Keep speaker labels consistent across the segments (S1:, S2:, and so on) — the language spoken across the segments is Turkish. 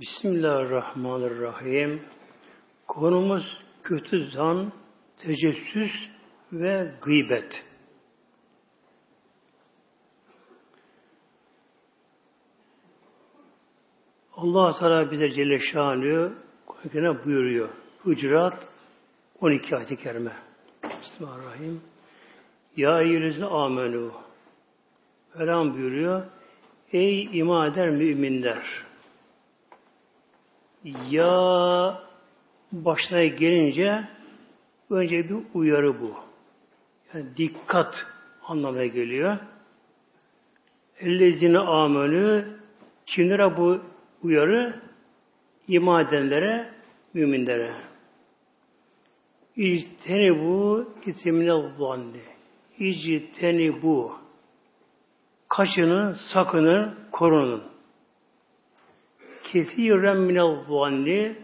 S1: Bismillahirrahmanirrahim. Konumuz kötü zan, tecessüs ve gıybet. Allah Teala bize Celle Şanı buyuruyor. Hucurat 12 ayet-i kerime. Bismillahirrahmanirrahim. Ya eyyühellezine amenü. Velam buyuruyor. Ey iman eder müminler. Ya başına gelince önce bir uyarı bu. Yani dikkat anlamına geliyor. Ellezine amenü kimlere bu uyarı? İman müminlere. İcteni bu kitemine zanni. İcteni bu. Kaçının, sakının, korunun. Kefiren minel zanni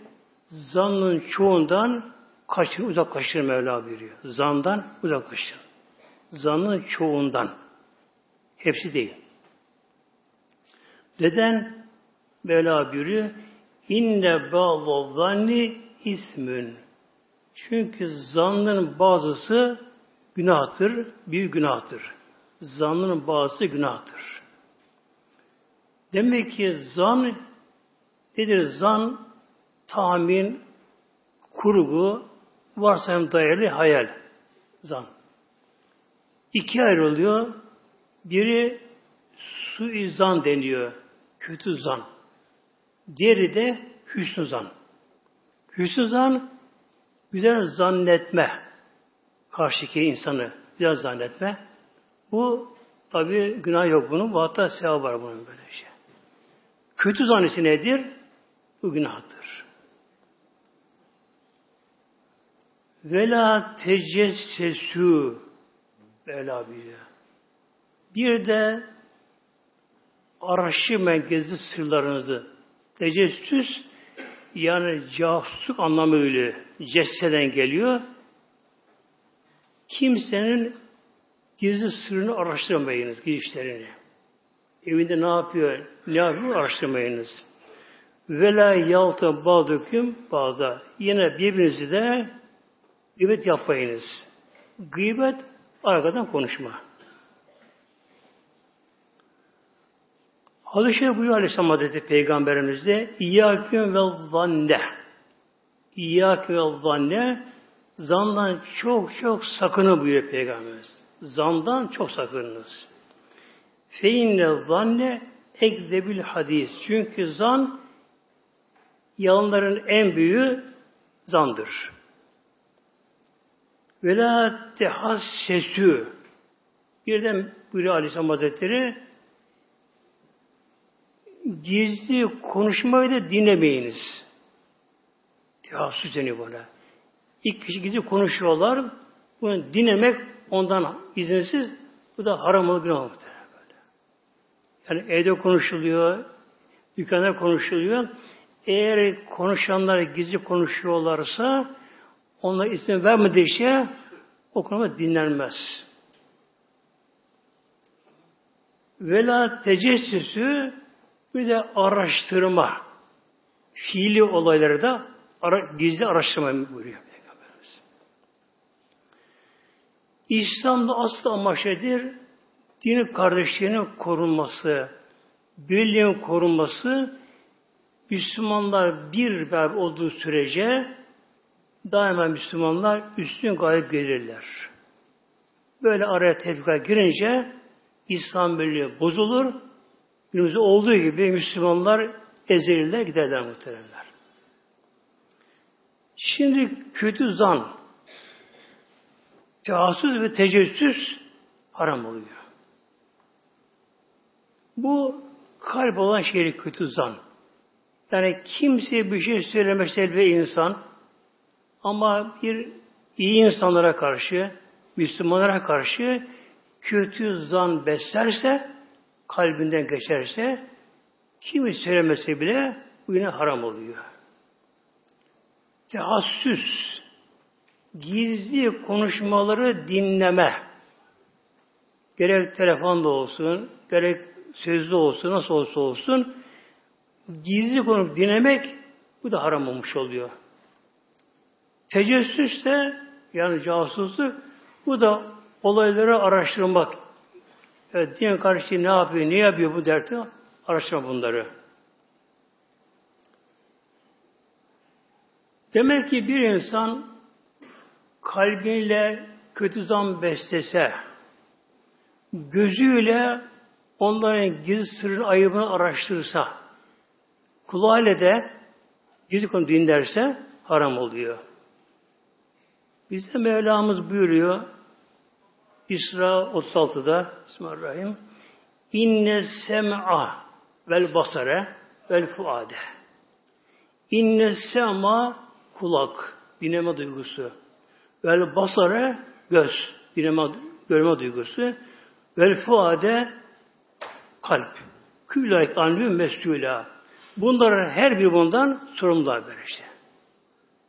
S1: zannın çoğundan kaçın, uzaklaşır Mevla buyuruyor. Zandan uzaklaşır. Zannın çoğundan. Hepsi değil. Neden? Mevla buyuruyor. İnne ba'da zanni ismün. Çünkü zannın bazısı günahtır, bir günahtır. Zannın bazısı günahtır. Demek ki zan nedir? Zan tahmin, kurgu, varsayım dayalı hayal. Zan. İki ayrılıyor. Biri suizan deniyor. Kötü zan. Diğeri de hüsnü zan. Hüsnü zan güzel zannetme. Karşıki insanı güzel zannetme. Bu tabi günah yok bunun. Bu hatta sevap var bunun böyle şey. Kötü zannesi nedir? Bu günahtır. Vela tecessesü Vela bir. Bir de araştırmayın gizli sırlarınızı. Tecessüs yani casusluk anlamıyla cesseden geliyor. Kimsenin gizli sırrını araştırmayınız, girişlerini. Evinde ne yapıyor, ne yapıyor araştırmayınız. Vela yalta bağdüküm bağda. Yine birbirinizi de gıybet yapmayınız. Gıybet arkadan konuşma. Hazreti Şeyh buyuruyor Aleyhisselam Hazreti Peygamberimizde İyyâküm ve zanne İyyâküm ve zanne zandan çok çok sakının buyuruyor Peygamberimiz. Zandan çok sakınınız. Feinne zanne ekdebil hadis. Çünkü zan yalanların en büyüğü zandır. Ve la tehassesü. Birden buyuruyor Aleyhisselam Hazretleri gizli konuşmayı da dinlemeyiniz. Tehassüs deniyor buna. İlk kişi gizli konuşuyorlar. Bunu dinlemek ondan izinsiz bu da haram olur günah. Yani evde konuşuluyor, dükkanda konuşuluyor. Eğer konuşanlar gizli konuşuyorlarsa onlar izin vermediği şey o konuda dinlenmez. Vela tecessüsü bir de araştırma. Fiili olayları da ara, gizli araştırma buyuruyor. İslam'da asıl amaç nedir? Din kardeşliğinin korunması, birliğin korunması, Müslümanlar bir beraber olduğu sürece daima Müslümanlar üstün gayet gelirler. Böyle araya tefrika girince İslam birliği bozulur. Günümüzde olduğu gibi Müslümanlar ezilirler, giderler muhteremler. Şimdi kötü zan, casus ve tecessüs haram oluyor. Bu kalp olan şey kötü zan. Yani kimseye bir şey söylemez elbe insan ama bir iyi insanlara karşı, Müslümanlara karşı kötü zan beslerse, kalbinden geçerse, kimi söylemese bile bu yine haram oluyor. Tehassüs, gizli konuşmaları dinleme, gerek telefonda olsun, gerek sözlü olsun, nasıl olsa olsun, gizli konup dinlemek bu da haram olmuş oluyor. Tecessüs de yani casusluk bu da olayları araştırmak. Evet, din karşı ne yapıyor, ne yapıyor bu dertte araştırma bunları. Demek ki bir insan kalbiyle kötü zan beslese, gözüyle onların gizli sırrın ayıbını araştırırsa, kulağıyla de gizli konu dinlerse haram oluyor. Bizde Mevlamız buyuruyor İsra 36'da Bismillahirrahmanirrahim İnne sem'a vel basare vel fuade İnne sem'a kulak, dinleme duygusu. Vel basare göz, dinleme, görme duygusu. Vel fuade kalp. Külayk anlıyor mescula. Bunların her bir bundan sorumlular böyle işte.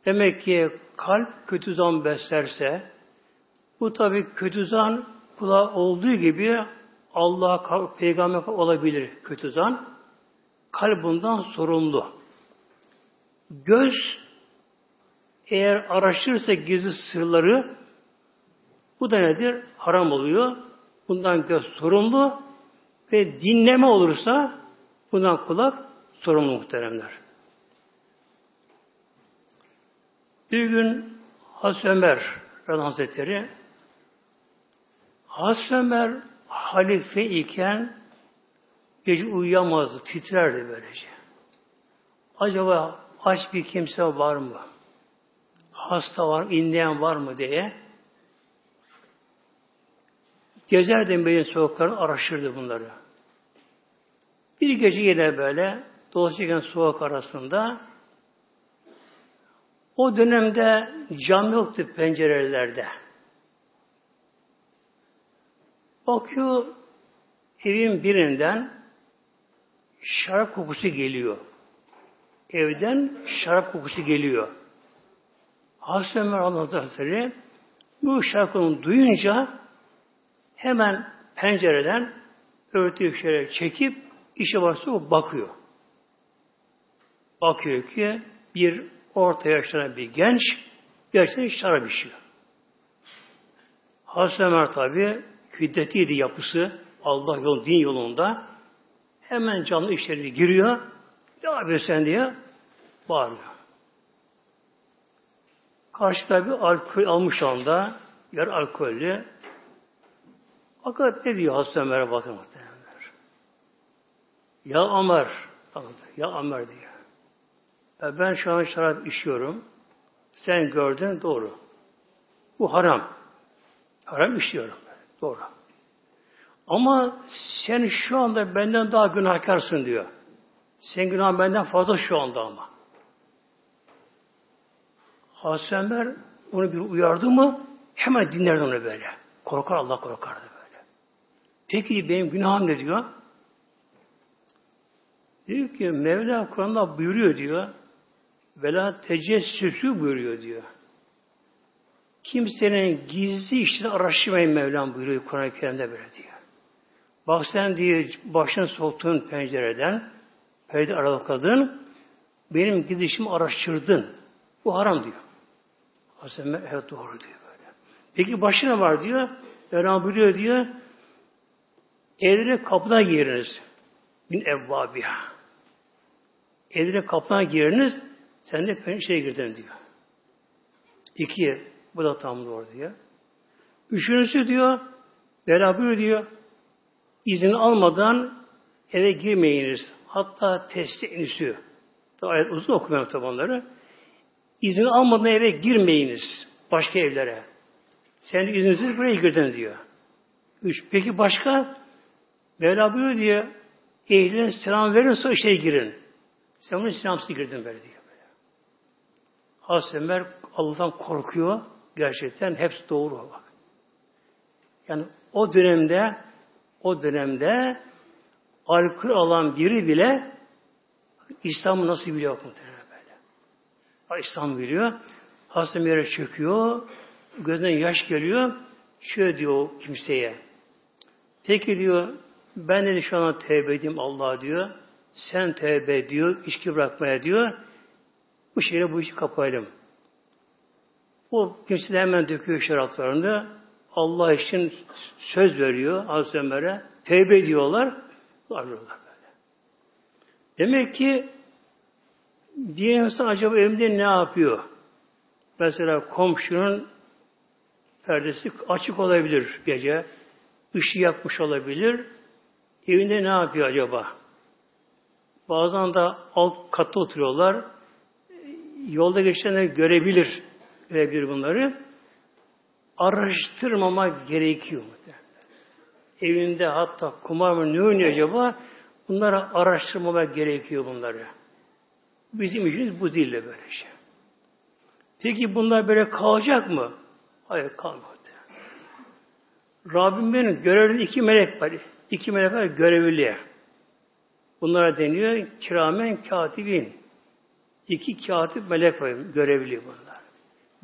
S1: Demek ki kalp kötü zan beslerse, bu tabi kötü zan kula olduğu gibi Allah peygamber olabilir kötü zan. Kalp bundan sorumlu. Göz eğer araştırırsa gizli sırları bu da nedir? Haram oluyor. Bundan göz sorumlu ve dinleme olursa bundan kulak sorumlu muhteremler. Bir gün Hazreti Ömer Hazretleri Hazreti Ömer halife iken gece uyuyamazdı, titrerdi böylece. Acaba aç bir kimse var mı? Hasta var inleyen var mı diye gezerdi Medine sokaklarını araştırdı bunları. Bir gece yine böyle dolaşırken sokak arasında o dönemde cam yoktu pencerelerde. Bakıyor evin birinden şarap kokusu geliyor. Evden şarap kokusu geliyor. Hazreti Ömer Allah Hazretleri bu şarkını duyunca hemen pencereden örtüyü şöyle çekip işe varsa o bakıyor. Bakıyor ki bir orta yaşlanan bir genç gerçekten şarap içiyor. Hazreti Ömer tabi hiddetliydi yapısı Allah yol, din yolunda hemen canlı işlerine giriyor. Ne yapıyorsun sen diye bağırıyor. Karşı tabi alkol almış anda yer alkollü. Fakat ne diyor Hazreti Ömer'e bakın muhtemelenler. Ya Ömer, ya Ömer diyor. Ya ben şu an şarap içiyorum. Sen gördün doğru. Bu haram. Haram işliyorum. Doğru. Ama sen şu anda benden daha günahkarsın diyor. Sen günah benden fazla şu anda ama. Hazreti Ömer onu bir uyardı mı hemen dinlerdi onu böyle. Korkar Allah korkardı böyle. Peki benim günahım ne diyor? Diyor ki Mevla Kur'an'da buyuruyor diyor. Vela tecessüsü buyuruyor diyor. Kimsenin gizli işini araştırmayın Mevlam buyuruyor Kur'an-ı Kerim'de böyle diyor. Bak sen diye başını soktuğun pencereden perde aralıkladın benim gizli işimi araştırdın. Bu haram diyor. Hazreti evet doğru diyor böyle. Peki başına var diyor. Mevlam buyuruyor diyor. Evlere kapıdan giriniz. Min evvabiha. Evlere kapıdan giriniz. Sen de pencereye girdin diyor. İki, bu da tam doğru diyor. Üçüncüsü diyor, beraber diyor, izin almadan eve girmeyiniz. Hatta testi enişiyor. Ayet uzun okumuyorum tabanları. İzin almadan eve girmeyiniz. Başka evlere. Sen izinsiz buraya girdin diyor. Üç. Peki başka? Mevla buyuruyor diyor. Ehline selam verin sonra işe girin. Sen bunu selamsız girdin böyle diyor. Hazreti Ömer Allah'tan korkuyor. Gerçekten hepsi doğru bak. Yani o dönemde o dönemde alkol alan biri bile İslam'ı nasıl biliyor muhtemelen böyle. İslam biliyor. Hazreti yere çöküyor. Gözünden yaş geliyor. Şöyle diyor kimseye. Peki diyor ben de şu an tevbe edeyim Allah diyor. sen tövbe diyor, içki bırakmaya diyor. Bu şeyle bu işi kapayalım. O kimse de hemen döküyor şaraplarını. Allah için söz veriyor Hazreti Ömer'e. Tevbe ediyorlar. Ayrılıyorlar böyle. Demek ki bir insan acaba evinde ne yapıyor? Mesela komşunun perdesi açık olabilir gece. Işığı yapmış olabilir. Evinde ne yapıyor acaba? Bazen de alt katta oturuyorlar. Yolda geçenler görebilir, görebilir bunları. Araştırmamak gerekiyor muhtemelen. Evinde hatta kumar mı ne oynuyor acaba? Bunları araştırmamak gerekiyor bunları. Bizim işimiz bu değil de böyle şey. Peki bunlar böyle kalacak mı? Hayır kalmadı. Rabbimin görevli iki melek var. İki melek var görevli. Bunlara deniyor kiramen katibin. İki katip melek var görevli bunlar.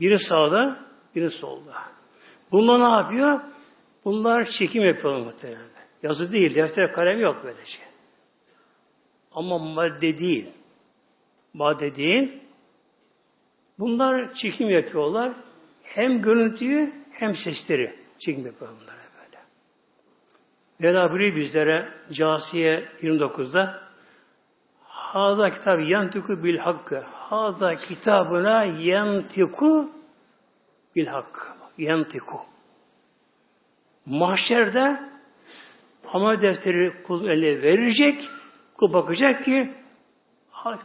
S1: Biri sağda, biri solda. Bunlar ne yapıyor? Bunlar çekim yapıyorlar muhtemelen. Yazı değil, defter kalem yok böyle şey. Ama madde değil. Madde değil. Bunlar çekim yapıyorlar. Hem görüntüyü hem sesleri çekim yapıyor bunlar böyle. Buyuruyor bizlere Casiye 29'da Haza kitap yantiku bil hakkı. Haza kitabına yantiku bil hakkı. Yantiku. Mahşerde amel defteri kul eline verecek. Kul bakacak ki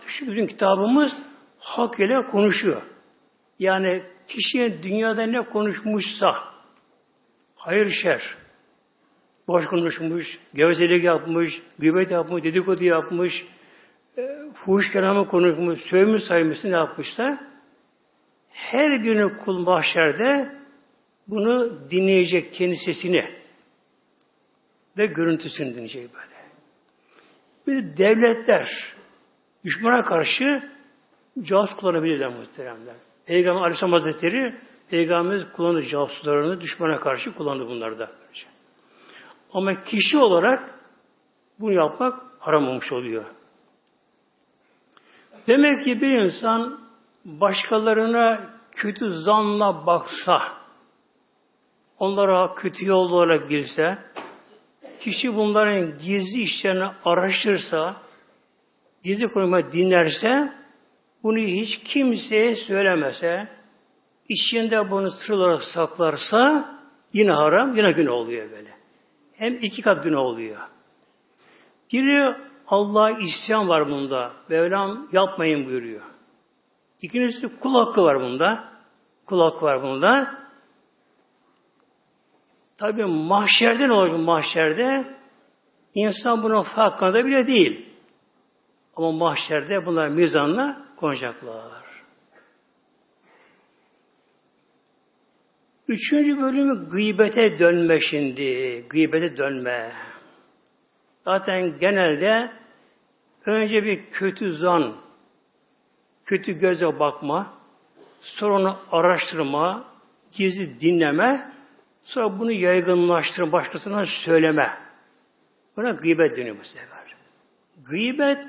S1: şu bizim kitabımız hak ile konuşuyor. Yani kişiye dünyada ne konuşmuşsa hayır şer boş konuşmuş, gevezelik yapmış, gıybet yapmış, dedikodu yapmış, fuhuş kelamı konuşmuş, sövmüş saymışsın ne yapmışsa her günü kul mahşerde bunu dinleyecek kendi sesini ve görüntüsünü dinleyecek böyle. Bir de devletler düşmana karşı casus kullanabilirler muhteremler. Peygamber Aleyhisselam Hazretleri Peygamberimiz kullandı casuslarını düşmana karşı kullandı bunları da. Ama kişi olarak bunu yapmak haram olmuş oluyor. Demek ki bir insan başkalarına kötü zanla baksa, onlara kötü yol olarak girse, kişi bunların gizli işlerini araştırsa, gizli konumu dinlerse, bunu hiç kimseye söylemese, içinde bunu sır olarak saklarsa, yine haram, yine günah oluyor böyle. Hem iki kat günah oluyor. Biri Allah'a isyan var bunda. Mevlam yapmayın buyuruyor. İkincisi kul hakkı var bunda. Kul hakkı var bunda. Tabi mahşerde ne olacak mahşerde? İnsan bunun farkında bile değil. Ama mahşerde bunlar mizanla konacaklar. Üçüncü bölümü gıybete dönme şimdi. Gıybete dönme. Zaten genelde önce bir kötü zan, kötü göze bakma, sonra onu araştırma, gizli dinleme, sonra bunu yaygınlaştırma, başkasına söyleme. Buna gıybet deniyor bu sefer. Gıybet,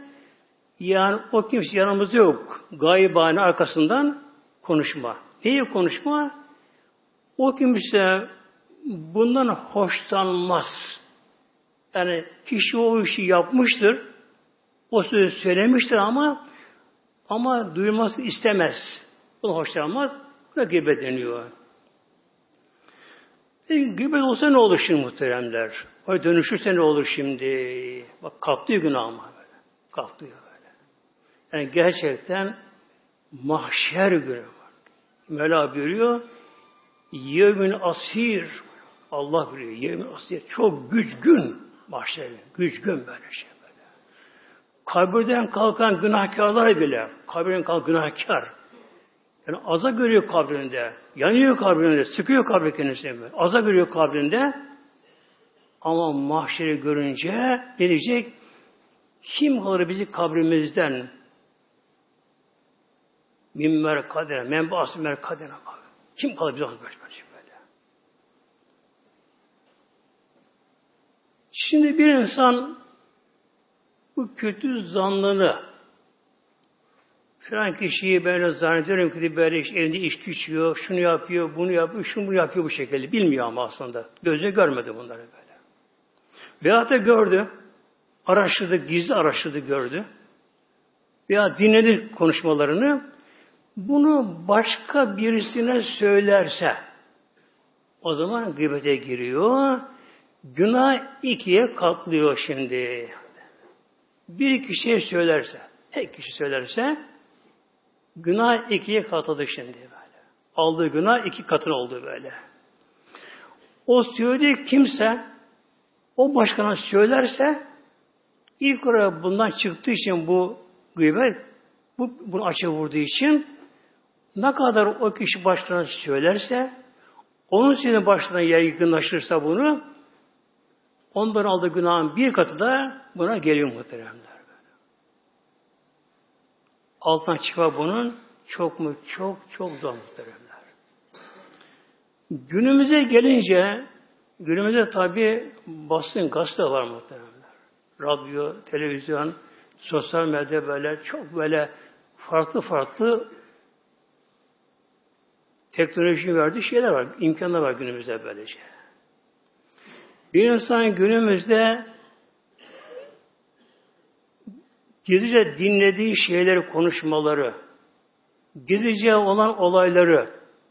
S1: yani o kimse yanımızda yok. Gaybane arkasından konuşma. Neyi konuşma? O kimse bundan hoşlanmaz. Yani kişi o işi yapmıştır. O sözü söylemiştir ama ama duyulması istemez. Bunu hoşlanmaz. Buna gıybet deniyor. Peki gıybet olsa ne olur şimdi muhteremler? O dönüşürse ne olur şimdi? Bak kalktı günah ama böyle. Kalktı böyle. Yani gerçekten mahşer günü var. Mevla buyuruyor yevmin asir Allah biliyor. Yevmin asir. Çok güç gün mahşer. Güç gün böyle şey böyle. Kabirden kalkan günahkarlar bile kabirden kalkan günahkar. Yani aza görüyor kabrinde. Yanıyor kabrinde. Sıkıyor kabri kendisine. Aza görüyor kabrinde. Ama mahşeri görünce ne diyecek? Kim alır bizi kabrimizden? Mimmer kadere, menbaası mer kadere bak. Kim kalır bizi böyle? Şimdi bir insan bu kötü zanlını filan kişiyi böyle zannediyorum ki böyle işte evinde iş küçüyor, şunu yapıyor, bunu yapıyor, şunu yapıyor bu şekilde. Bilmiyor ama aslında. Gözü görmedi bunları böyle. Veyahut da gördü. Araştırdı, gizli araştırdı, gördü. Veya dinledi konuşmalarını. Bunu başka birisine söylerse o zaman gıybete giriyor. Günah ikiye katlıyor şimdi. Bir kişiye söylerse, tek kişi söylerse günah ikiye katladı şimdi böyle. Aldığı günah iki katın oldu böyle. O söylediği kimse o başkana söylerse ilk olarak bundan çıktığı için bu gıybet bu, bunu açı vurduğu için ne kadar o kişi başkana söylerse onun senin başına yaygınlaşırsa bunu ondan aldığı günahın bir katı da buna geliyor muhteremler. Altına çıkma bunun çok mu? Çok çok zor muhteremler. Günümüze gelince günümüzde tabi basın gazete var muhteremler. Radyo, televizyon, sosyal medya böyle çok böyle farklı farklı teknoloji verdiği şeyler var, imkanlar var günümüzde böylece. İnsan günümüzde gizlice dinlediği şeyleri, konuşmaları, gizlice olan olayları,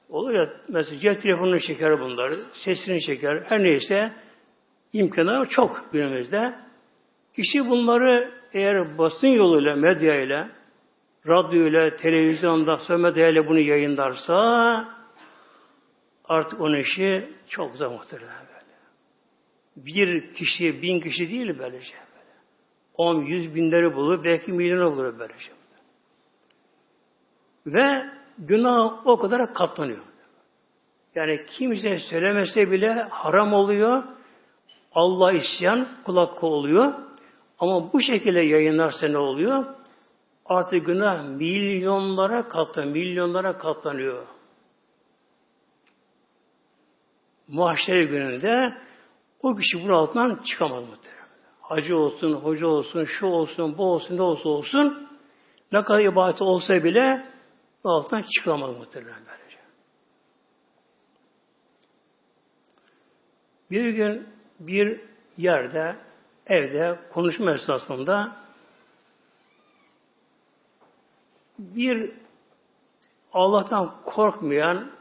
S1: olur ya mesela cep telefonunu çeker bunları, sesini çeker, her neyse imkanlar çok günümüzde. Kişi bunları eğer basın yoluyla, medya ile, radyo ile, televizyonda, medyayla bunu yayınlarsa artık onun işi çok zor muhtemelen. Bir kişi, bin kişi değil böylece böyle. On, yüz binleri bulur, belki milyon olur böylece. Ve günah o kadar katlanıyor. Yani kimse söylemese bile haram oluyor. Allah isyan kulak oluyor. Ama bu şekilde yayınlarsa ne oluyor? Artık günah milyonlara katlanıyor. Milyonlara katlanıyor. Muhaşere gününde o kişi bunun altından çıkamaz muhtemelen. Hacı olsun, hoca olsun, şu olsun, bu olsun, ne olsa olsun ne kadar ibadet olsa bile altından çıkamaz muhtemelen böylece. Bir gün bir yerde, evde konuşma esnasında bir Allah'tan korkmayan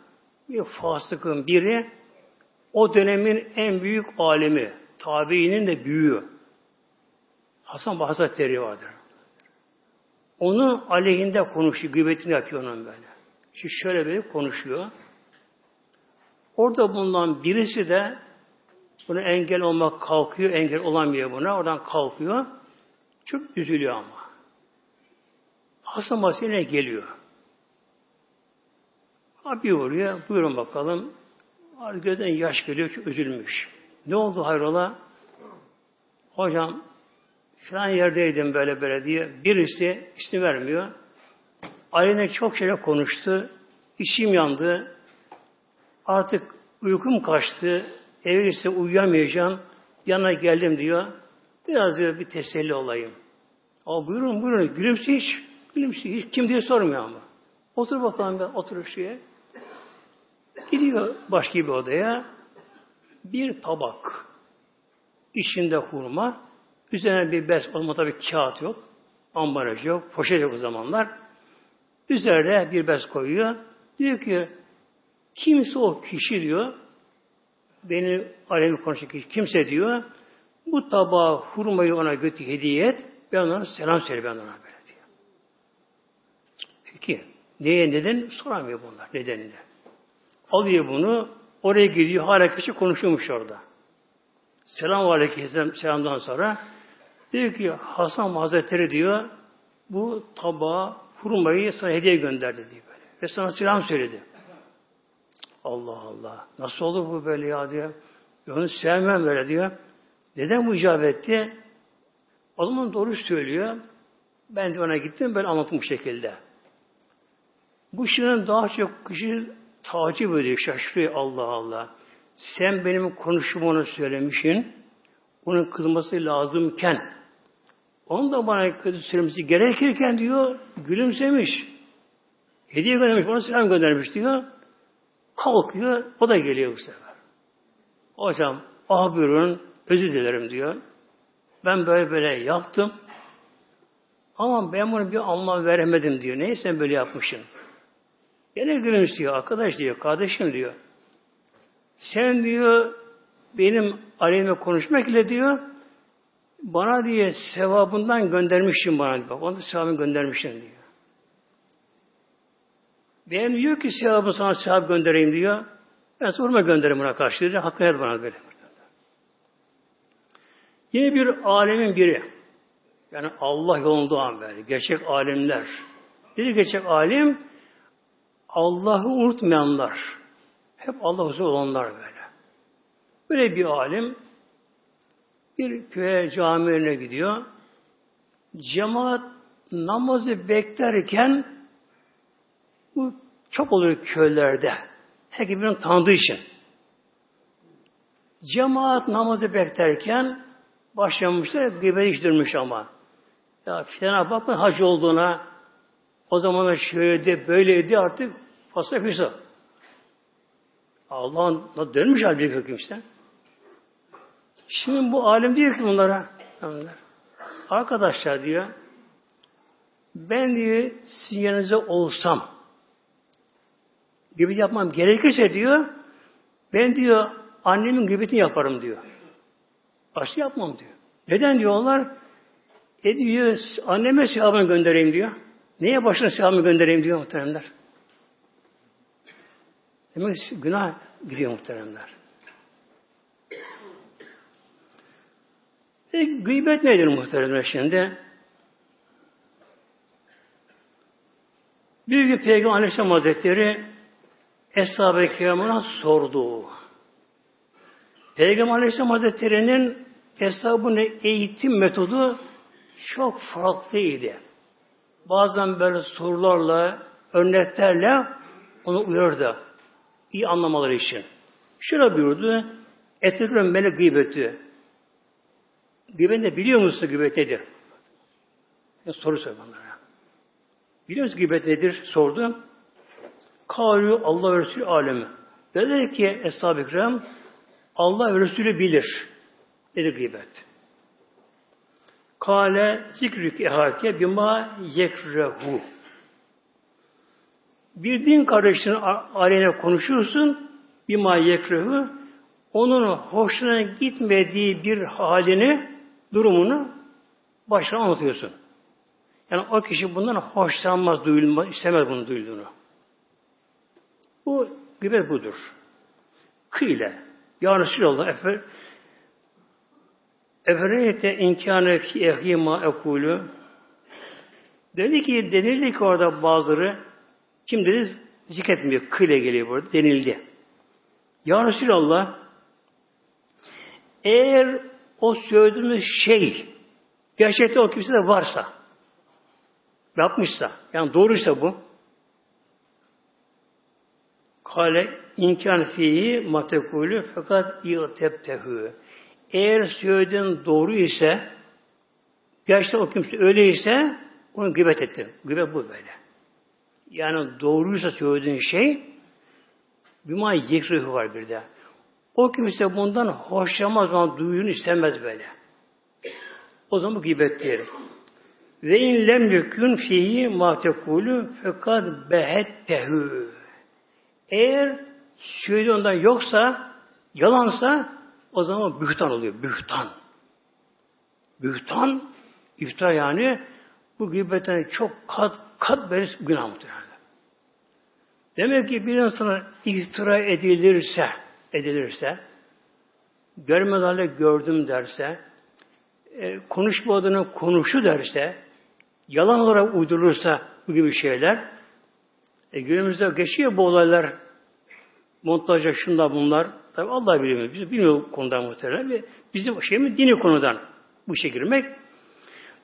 S1: bir fasıkın biri o dönemin en büyük alemi, tabiinin de büyüğü. Hasan Hazretleri vardır. Onu aleyhinde konuşuyor, gıybetini yapıyor onun böyle. Şimdi şöyle bir konuşuyor. Orada bulunan birisi de buna engel olmak kalkıyor, engel olamıyor buna. Oradan kalkıyor. Çok üzülüyor ama. Hasan Basri'ne geliyor. Abi vuruyor. Buyurun bakalım. Gözden yaş geliyor. Çok üzülmüş. Ne oldu hayrola? Hocam filan yerdeydim böyle böyle diye. Birisi ismi vermiyor. Aleyhine çok şeyler konuştu. İçim yandı. Artık uykum kaçtı. Eve uyuyamayacağım. Yana geldim diyor. Biraz diyor bir teselli olayım. Aa buyurun buyurun. Gülümse hiç. Gülümse hiç. Kim diye sormuyor ama. Otur bakalım ben. Otur şeye. Gidiyor başka bir odaya. Bir tabak. İçinde hurma. Üzerine bir bez. O tabii kağıt yok. Ambalaj yok. Poşet yok o zamanlar. Üzerine bir bez koyuyor. Diyor ki kimse o kişi diyor beni alemi konuşan kişi kimse diyor bu tabağı hurmayı ona götü hediye et ben ona selam söyle ben ona böyle diyor. Peki neye neden soramıyor bunlar nedenini. Alıyor bunu oraya gidiyor hala kişi konuşuyormuş orada. Selam aleyküm selamdan sonra diyor ki Hasan Hazretleri diyor bu tabağı hurmayı sana hediye gönderdi diyor böyle. Ve sana selam söyledi. Allah Allah. Nasıl olur bu böyle ya diyor. Onu sevmem böyle diyor. Neden bu icap etti? O zaman doğru söylüyor. Ben de ona gittim böyle anlattım bu şekilde. Bu şirin daha çok kişi takip ediyor, şaşırıyor Allah Allah. Sen benim konuşmamı söylemişsin, onun kızması lazımken Onun da bana kötü söylemesi gerekirken diyor, gülümsemiş. Hediye göndermiş, bana selam göndermiş diyor. Kalkıyor, o da geliyor bu sefer. Hocam, ah buyurun, özür dilerim diyor. Ben böyle böyle yaptım. Ama ben bunu bir anlam veremedim diyor. Neyse böyle yapmışsın. Gene gülümsüyor. Arkadaş diyor, kardeşim diyor. Sen diyor, benim aleyhime konuşmak ile diyor, bana diye sevabından göndermişsin bana. Bak, onu sevabını göndermişsin diyor. Ben diyor ki sevabı sana sevap göndereyim diyor. Ben sorma gönderim buna karşı diyor. Hakkı et bana böyle. Yine bir alemin biri. Yani Allah yolunda olan böyle. Gerçek alimler. Bir gerçek alim Allah'ı unutmayanlar. Hep Allah huzur olanlar böyle. Böyle bir alim bir köye camilerine gidiyor. Cemaat namazı beklerken bu çok olur köylerde. Herkes birbirini tanıdığı için. Cemaat namazı beklerken başlamışlar, gıybet iş ama. Ya filana bakma hacı olduğuna, o zamanlar şöyleydi, böyleydi artık fazla fısa. Allah'ın dönmüş halbuki hüküm işte. Şimdi bu alim diyor ki bunlara, arkadaşlar diyor, ben diyor yanınızda olsam, gibi yapmam gerekirse diyor, ben diyor annemin gıybetini yaparım diyor. Başka yapmam diyor. Neden diyorlar? E diyor, anneme sevabını göndereyim diyor. Neye başına sevabını göndereyim diyor muhteremler. Demek ki günah gidiyor muhteremler. E, gıybet nedir muhteremler şimdi? Bir gün Peygamber Aleyhisselam Hazretleri Eshab-ı Kiram'a sordu. Peygamber Aleyhisselam Hazretleri'nin hesabını eğitim metodu çok farklıydı. Bazen böyle sorularla, örneklerle onu uyardı. İyi anlamaları için. Şöyle buyurdu. Etrafın melek gıybeti. Gıybet ne biliyor musun gıybet nedir? Yani soru sor onlara. Biliyor musun gıybet nedir? Sordu. Kâlû Allah Resulü alemi. Dediler ki Eshab-ı Allah ve Resulü bilir. Nedir gıybet? Kale zikrük ehake bima yekrehu. Bir din kardeşinin aleyhine konuşursun bima yekrehu onun hoşuna gitmediği bir halini, durumunu başına anlatıyorsun. Yani o kişi bundan hoşlanmaz, duyulmaz, istemez bunu duyulduğunu. Bu gıybet budur. Kıyle. Ya Resulallah efer Efereyete inkâne fi ehî ma ekulü Dedi ki, denildi ki orada bazıları kim dedi? Zikretmiyor. Kıyle geliyor burada. Denildi. Ya Resulallah eğer o söylediğimiz şey gerçekten o kimse de varsa yapmışsa yani doğruysa bu Kale imkan fihi matekulü fakat yıltebtehü. Eğer söylediğin doğru ise gerçekten o kimse öyleyse onu gıybet ettin. Gıybet bu böyle. Yani doğruysa söylediğin şey bir ma yekruhu var bir de. O kimse bundan hoşlanmaz, ama duyunu istemez böyle. O zaman gıybettir. Ve in lem yekun fihi ma tekulu fakat behettehu. Eğer söylediği ondan yoksa, yalansa o zaman bühtan oluyor. Bühtan. Bühtan, iftira yani bu gıybetten çok kat kat beri günah muhtemelen. Demek ki bir insana iftira edilirse, edilirse, görmez gördüm derse, e, konuşma konuşu derse, yalan olarak uydurulursa bu gibi şeyler, e, günümüzde geçiyor bu olaylar montajda şunda bunlar. Tabi Allah biliyor. Biz bilmiyor konudan muhtemelen. Bizim şeyimiz dini konudan bu işe girmek.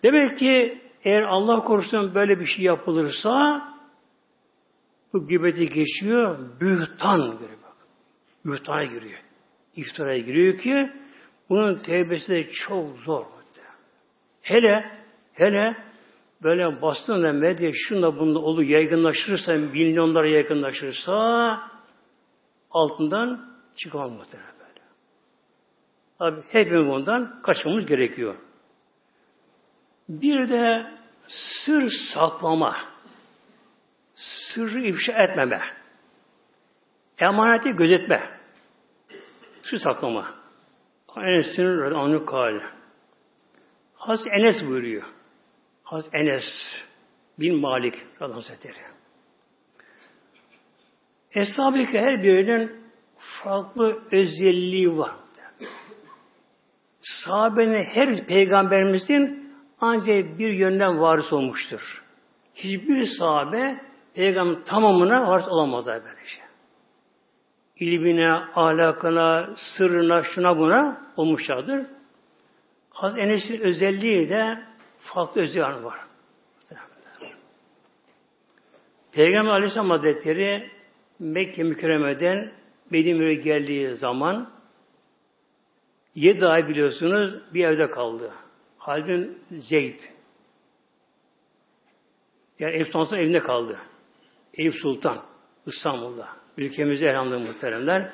S1: Demek ki eğer Allah korusun böyle bir şey yapılırsa bu gıybeti geçiyor, bühtan giriyor. Bühtana giriyor. İftiraya giriyor ki bunun tevbesi de çok zor. Hele Hele böyle bastığında medya şunda bunda olur yaygınlaşırsa, milyonlara yaygınlaşırsa altından çıkamam muhtemelen böyle. Tabi hepimiz bundan kaçmamız gerekiyor. Bir de sır saklama, sırrı ifşa etmeme, emaneti gözetme, sır saklama. Enes'in anı kal. Haz Enes buyuruyor. Haz Enes bin Malik Hazretleri. Eshab-ı her birinin farklı özelliği var. Sahabenin her peygamberimizin ancak bir yönden varis olmuştur. Hiçbir sahabe peygamber tamamına varis olamazlar böyle şey. İlmine, ahlakına, sırrına, şuna buna olmuşlardır. Haz Enes'in özelliği de farklı özelliği var. Peygamber Aleyhisselam Hazretleri Mekke mükerremeden Medine'ye geldiği zaman yedi ay biliyorsunuz bir evde kaldı. Haldun Zeyd. Yani Sultan evinde kaldı. Eyüp Sultan İstanbul'da. Ülkemizde elhamdülillah muhteremler.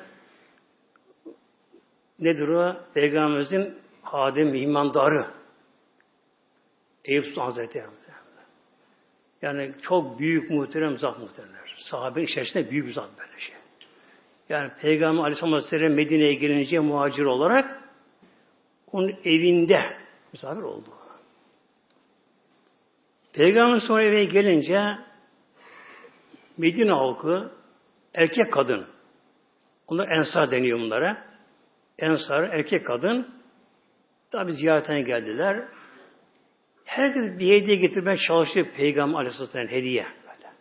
S1: Nedir o? Peygamberimizin hadim imandarı. Eyüp Sultan Hazretleri. Yani çok büyük muhterem zat muhteremler. Sahabe içerisinde büyük zat böyle şey. Yani Peygamber Aleyhisselam Hazretleri Medine'ye gelince muhacir olarak onun evinde misafir oldu. Peygamber sonra eve gelince Medine halkı erkek kadın onlar ensar deniyor bunlara. Ensar erkek kadın tabi ziyaretine geldiler. Herkes bir hediye getirmeye çalışıyor Peygamber Aleyhisselatü'nün hediye. Böyle.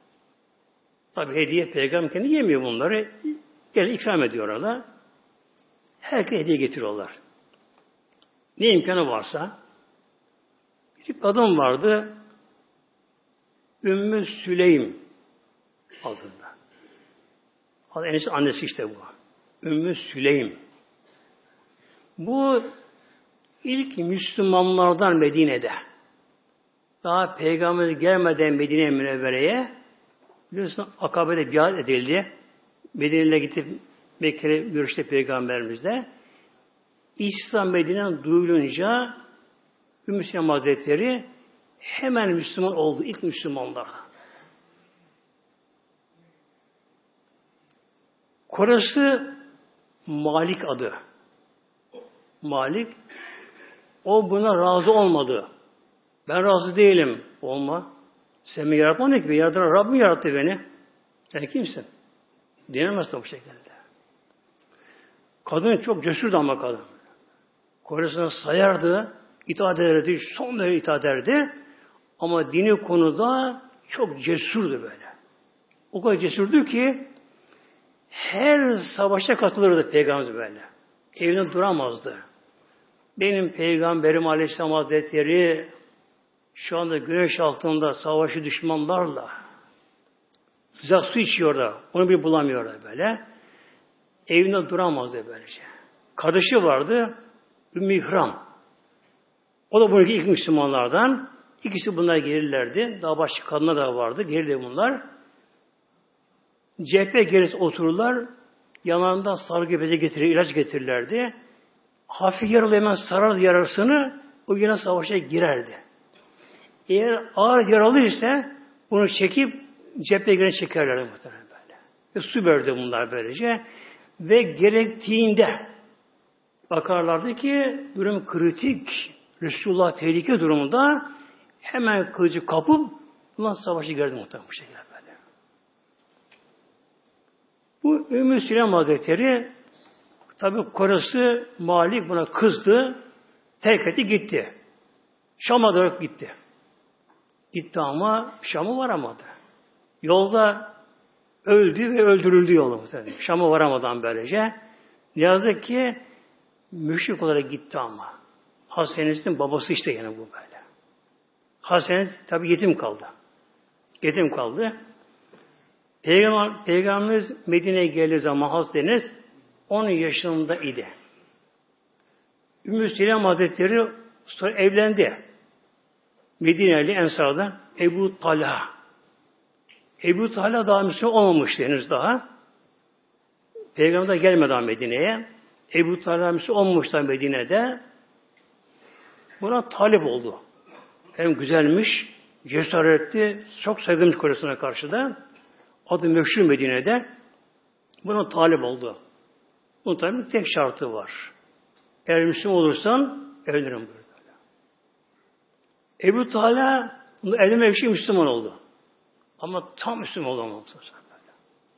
S1: Tabi hediye Peygamber kendi yemiyor bunları. Gel ikram ediyorlar. Herkes hediye getiriyorlar. Ne imkanı varsa bir kadın vardı Ümmü Süleym adında. Annesi, annesi işte bu. Ümmü Süleym. Bu ilk Müslümanlardan Medine'de. Daha peygamber gelmeden Medine Münevvere'ye biliyorsun Akabe'de biat edildi. Medine'ye gidip Mekke'ye görüşte peygamberimizle. İslam Medine'den duyulunca Ümmü Süleym Hazretleri hemen Müslüman oldu. ilk Müslümanlar. Korası Malik adı. Malik o buna razı olmadı. Ben razı değilim. Olma. Sen mi yaratmadın ki? Yaratan Rabbim yarattı beni. Sen kimsin? Diyenemezsin bu şekilde. Kadın çok cesurdu ama kadın. Kocasına sayardı, itaat ederdi, son derece itaat ederdi. Ama dini konuda çok cesurdu böyle. O kadar cesurdu ki her savaşa katılırdı peygamber böyle. Evinde duramazdı. Benim peygamberim Aleyhisselam Hazretleri şu anda güneş altında savaşı düşmanlarla sıcak su içiyor da onu bir bulamıyor da böyle. Evinde duramazdı böylece. Kardeşi vardı Ümmü İhram. O da buradaki ilk Müslümanlardan. İkisi bunlar gelirlerdi. Daha başka kadınlar da vardı. Gelirdi bunlar. Cephe gerisi otururlar. Yanlarında sargı beze getirir, ilaç getirirlerdi. Hafif yaralı hemen sarardı yarasını. O yine savaşa girerdi. Eğer ağır yaralı ise bunu çekip cephe girene çekerlerdi muhtemelen böyle. Ve su verdi bunlar böylece. Ve gerektiğinde bakarlardı ki durum kritik. Resulullah tehlike durumunda hemen kılıcı kapıp bundan savaşı girdi muhtemelen bu şekilde. Bu Ümmü Süleyman Hazretleri tabi korası Malik buna kızdı. Terk etti gitti. Şam'a doğru gitti. Gitti ama Şam'a varamadı. Yolda öldü ve öldürüldü yolda. Şam'a varamadan böylece. Ne yazık ki müşrik olarak gitti ama. Hasenet'in babası işte yani bu böyle. Hasenet tabi yetim kaldı. Yetim kaldı. Peygamber, Peygamberimiz Medine'ye geldiği zaman Hazreti 10 yaşında idi. Ümmü Süleyman Hazretleri sonra evlendi. Medineli Ensar'dan Ebu Talha. Ebu Talha daha Müslüman olmamıştı henüz daha. Peygamber gelmedi daha Medine'ye. Ebu Talha Müslüman olmuştu Medine'de. Buna talip oldu. Hem güzelmiş, cesaretli, çok saygınmış kocasına karşı da. Adı meşhur Medine'de. Buna talip oldu. Bunun tabi tek şartı var. Eğer Müslüman olursan evlenirim böyle. Ebu Talha bunu evlenmek için Müslüman oldu. Ama tam Müslüman olamadı.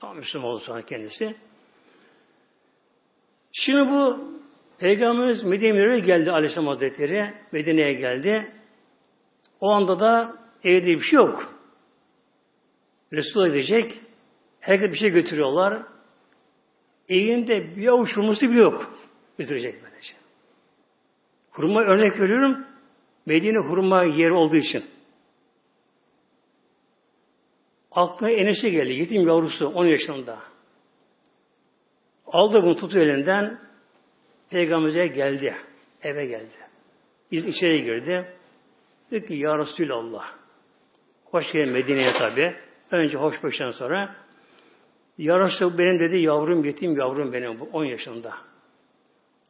S1: Tam Müslüman oldu sonra kendisi. Şimdi bu Peygamberimiz Medine'ye geldi Aleyhisselam Hazretleri. Medine'ye geldi. O anda da evde bir şey yok. Resul edecek. Herkes bir şey götürüyorlar. Evinde bir avuç hurması bile yok. Götürecek böylece. Hurma örnek veriyorum. Medine hurma yeri olduğu için. Aklına enesi geldi. Yetim yavrusu 10 yaşında. Aldı bunu tutu elinden. Peygamber'e geldi. Eve geldi. Biz içeri girdi. Dedi ki Ya Resulallah. Hoş geldin Medine'ye tabi. Önce hoş baştan sonra Ya Resulallah benim dedi yavrum yetim yavrum benim bu 10 yaşında.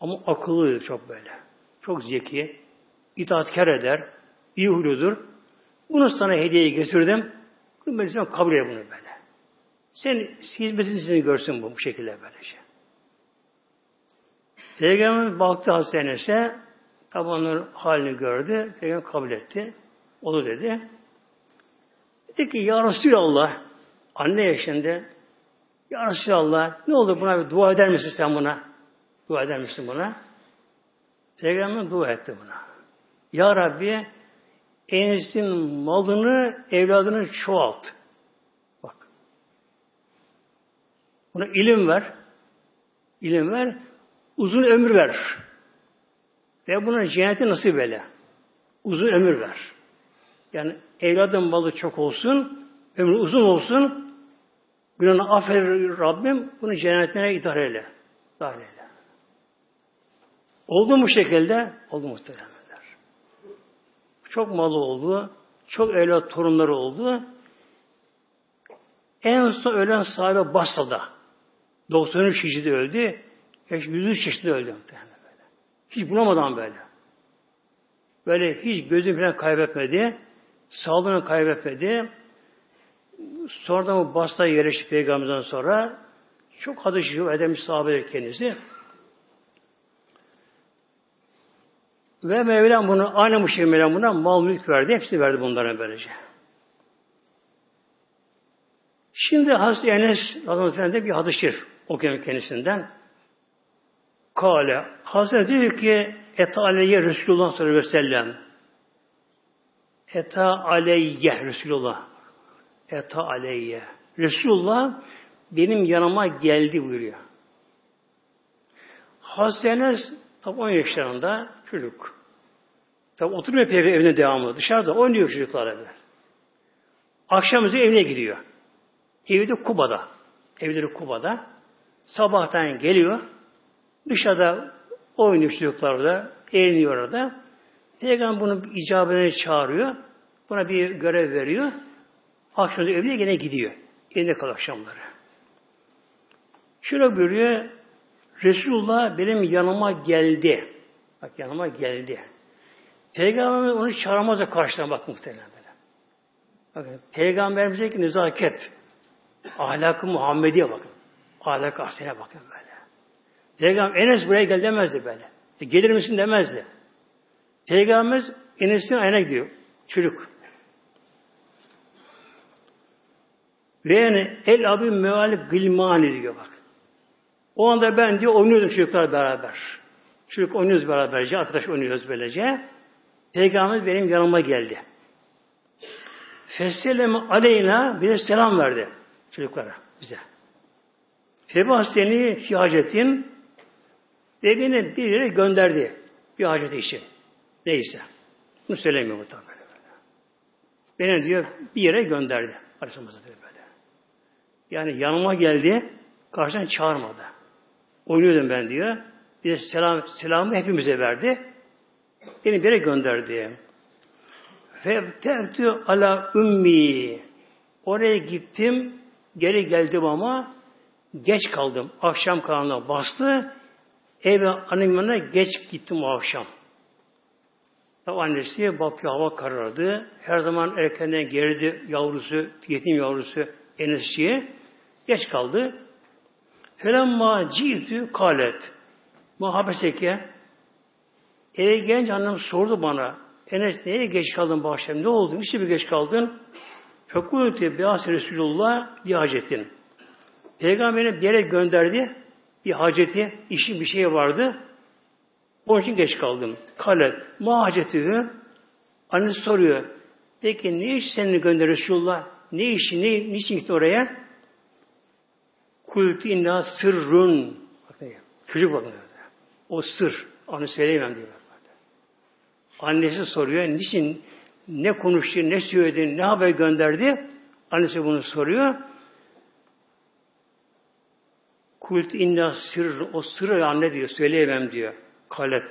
S1: Ama akıllı çok böyle. Çok zeki. itaatkar eder. iyi huyludur. Bunu sana hediye getirdim. Ben kabul et bunu böyle. Sen hizmetini görsün bu, bu şekilde böylece. Peygamber baktı hastanese, tabi onun halini gördü, Peygamber kabul etti. Olur dedi. Dedi ki, Ya Resulallah, anne yaşında, Ya Resulallah, ne olur buna bir dua eder misin sen buna? Dua eder misin buna? Peygamber dua etti buna. Ya Rabbi, Enes'in malını, evladını çoğalt. Bak. Buna ilim ver. İlim ver. Uzun ömür ver. Ve buna cenneti nasip eyle. Uzun ömür ver. Yani evladın malı çok olsun, ömrü uzun olsun, günahını affeder Rabbim, bunu cennetine idare eyle. Dahil eyle. Oldu mu şekilde? Oldu muhteremler. Çok malı oldu, çok evlat torunları oldu. En son ölen sahibi Basra'da. 93 kişi öldü. 103 yaşında öldü muhtemelen. Hiç bulamadan böyle. Böyle hiç gözünü falan kaybetmedi. Sağlığını kaybetmedi. Sonradan bu Basra'ya yerleşti Peygamber'den sonra. Çok adı şifa eden bir sahabe kendisi. Ve Mevlam bunu, aynı bu şey Mevlam buna mal mülk verdi. Hepsi verdi bunlara böylece. Şimdi Hazreti Enes Hazretleri'nde bir hadis-i şerif kendisinden. Kale. Hazreti diyor ki Eta aleyye Resulullah sallallahu aleyhi ve sellem. Eta aleyye Resulullah. Eta aleyye. Resulullah benim yanıma geldi buyuruyor. Hazreti Enes tam 10 yaşlarında çocuk. Tabi oturmuyor peygamber evine devamlı. Dışarıda oynuyor çocuklar evde. Akşam evine gidiyor. Evi de Kuba'da. Evleri Kuba'da. Sabahtan geliyor. Dışarıda oynuyor çocuklar orada. Eğleniyor orada. Peygamber bunu icabına çağırıyor. Buna bir görev veriyor. Akşam evine gene gidiyor. Evine kal akşamları. Şöyle buyuruyor. Resulullah benim yanıma geldi. Bak yanıma geldi. Peygamberimiz onu çağırmazsa karşıdan bak muhtemelen böyle. Bakın Peygamberimize ki nezaket. Ahlakı Muhammediye bakın. Ahlak asline bakın böyle. Peygamber Enes buraya gel demezdi böyle. E, gelir misin demezdi. Peygamberimiz Enes'in ayına gidiyor. Çocuk. Ve yani el abi meali gılmani diyor bak. O anda ben diyor oynuyordum çocuklar beraber. Çocuk oynuyoruz beraberce, arkadaş oynuyoruz böylece. Peygamber benim yanıma geldi. Fesselem aleyna bize selam verdi çocuklara bize. Feba seni fi hacetin ve beni bir gönderdi. Bir hacet için. Neyse. Bunu söylemiyor bu tabi. Beni diyor bir yere gönderdi. Aleyhisselam böyle. Yani yanıma geldi. Karşıdan çağırmadı. Oynuyordum ben diyor. Bir selam, selamı hepimize verdi. Beni bir yere gönderdi. Febtertü ala ümmi. Oraya gittim, geri geldim ama geç kaldım. Akşam karanlığa bastı. Eve annemine geç gittim o akşam. Tabi annesi bakıyor hava karardı. Her zaman erkenden geride yavrusu, yetim yavrusu Enesçi'ye. Geç kaldı. Felemma ci'tü kalet. Muhabbeseke eve genç annem sordu bana Enes neye geç kaldın akşam? Ne oldu? Niçin bir geç kaldın? Fekulti beyaz Resulullah bir hacetin. Peygamberin bir yere gönderdi. Bir haceti, işin bir şey vardı. Onun için geç kaldım. Kalet. Ma hacetü. Anne soruyor. Peki ne iş seni gönder Resulullah? Ne işi, ne, niçin gitti oraya? Kultu inna sırrun. Bakın, çocuk bakın. O sır. Onu söyleyemem diyor. Annesi soruyor. Niçin, ne konuştu, ne söyledi, ne haber gönderdi? Annesi bunu soruyor. Kult inna sır, o sırrı anne diyor, söyleyemem diyor. Kalet.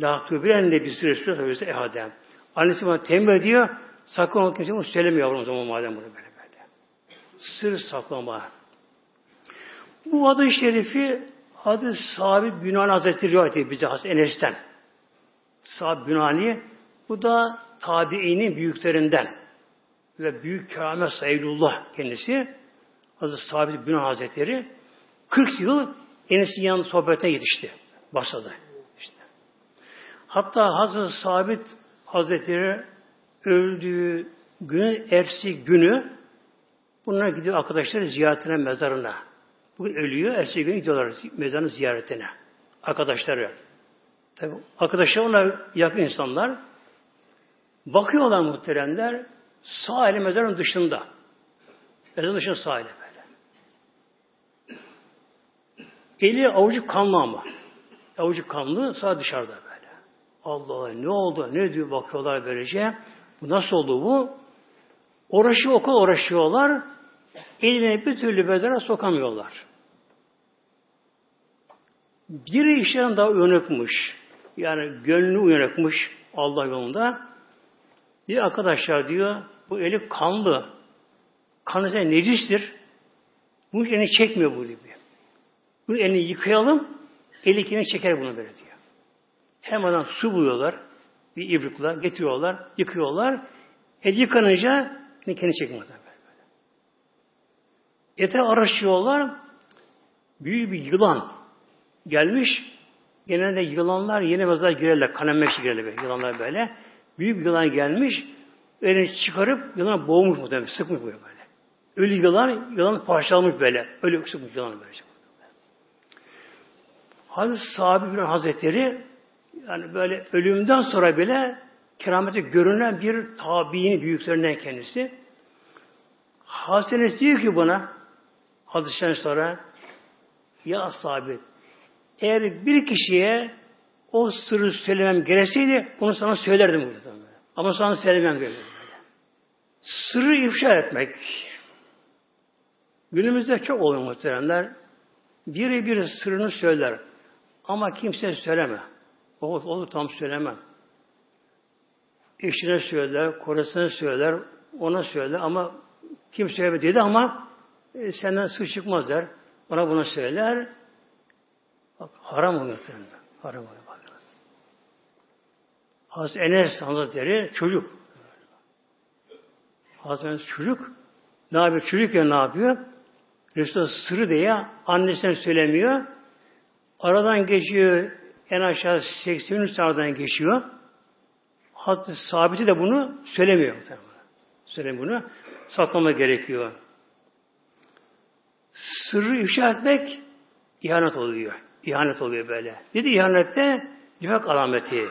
S1: La tübiren de bir sırrı söylüyorsa ehadem. Annesi bana tembih ediyor. Sakın o kimse bunu söyleme yavrum o zaman madem bunu böyle böyle. Sır saklama. Bu adı şerifi adı sahibi Bünani Hazretleri rivayet ediyor bize Hazreti Enes'ten. Sa'd Bünani bu da tabiinin büyüklerinden ve büyük keramet sayılullah kendisi Hazreti Sabit Bünani Hazretleri 40 yıl Enes'in yanında sohbetine yetişti. Başladı. Hatta Hazreti Sabit Hazretleri öldüğü gün, ersi günü bunlar gidiyor arkadaşları ziyaretine, mezarına. Bugün ölüyor, ersi günü gidiyorlar mezarın ziyaretine. Arkadaşları. Tabi arkadaşlar ona yakın insanlar. Bakıyorlar muhteremler. Sağ eli mezarın dışında. Mezarın dışında sağ eli böyle. Eli avucu kanlı ama. Avucu kanlı sağ dışarıda böyle. Allah ne oldu? Ne diyor bakıyorlar böylece. Bu nasıl oldu bu? Uğraşıyor okul uğraşıyorlar. Eline bir türlü mezara sokamıyorlar. Biri işten daha uyanıkmış. Yani gönlü uyanıkmış Allah yolunda. Bir arkadaşlar diyor, bu eli kanlı. Kanı sen necistir. Bu elini çekmiyor bu diyor. Bu elini yıkayalım, eli kendini çeker bunu böyle diyor. Hemen su buluyorlar, bir ibrikla getiriyorlar, yıkıyorlar. El yıkanınca kendi çekmiyor böyle. Yeter araştırıyorlar, büyük bir yılan gelmiş, genelde yılanlar yeni mezara girerler, kan emmek için girerler böyle, yılanlar böyle. Büyük bir yılan gelmiş, elini çıkarıp yılan boğmuş muhtemelen, sıkmış böyle. Ölü yılan, yılan parçalamış böyle. Öyle sıkmış yılan böyle. Hazreti Sahabi bin Hazretleri yani böyle ölümden sonra bile keramete görünen bir tabiinin büyüklerinden kendisi. Hazreti diyor ki buna hadisten sonra ya sahabe eğer bir kişiye o sırrı söylemem gerekseydi bunu sana söylerdim burada. Ama sana söylemem gerekiyor. Sırrı ifşa etmek. Günümüzde çok oluyor muhteremler. Biri bir sırrını söyler. Ama kimse söyleme. Olur, olur tam söylemem. Eşine söyler, korasına söyler, ona söyler ama kim söyleme dedi ama e, senden sır çıkmaz der. Ona buna söyler. Bak haram oluyor. Haram oluyor bakınız. Hazreti Enes Hazretleri çocuk. Hazreti Enes çocuk. Ne yapıyor? Çocuk ya ne yapıyor? Resulullah sırrı diye annesine söylemiyor. Aradan geçiyor en aşağı 83 aradan geçiyor. Hatta sabiti de bunu söylemiyor. Söylemiyor bunu. Saklama gerekiyor. Sırrı ifşa etmek ihanet oluyor. İhanet oluyor böyle. Bir de ihanette nifak alameti.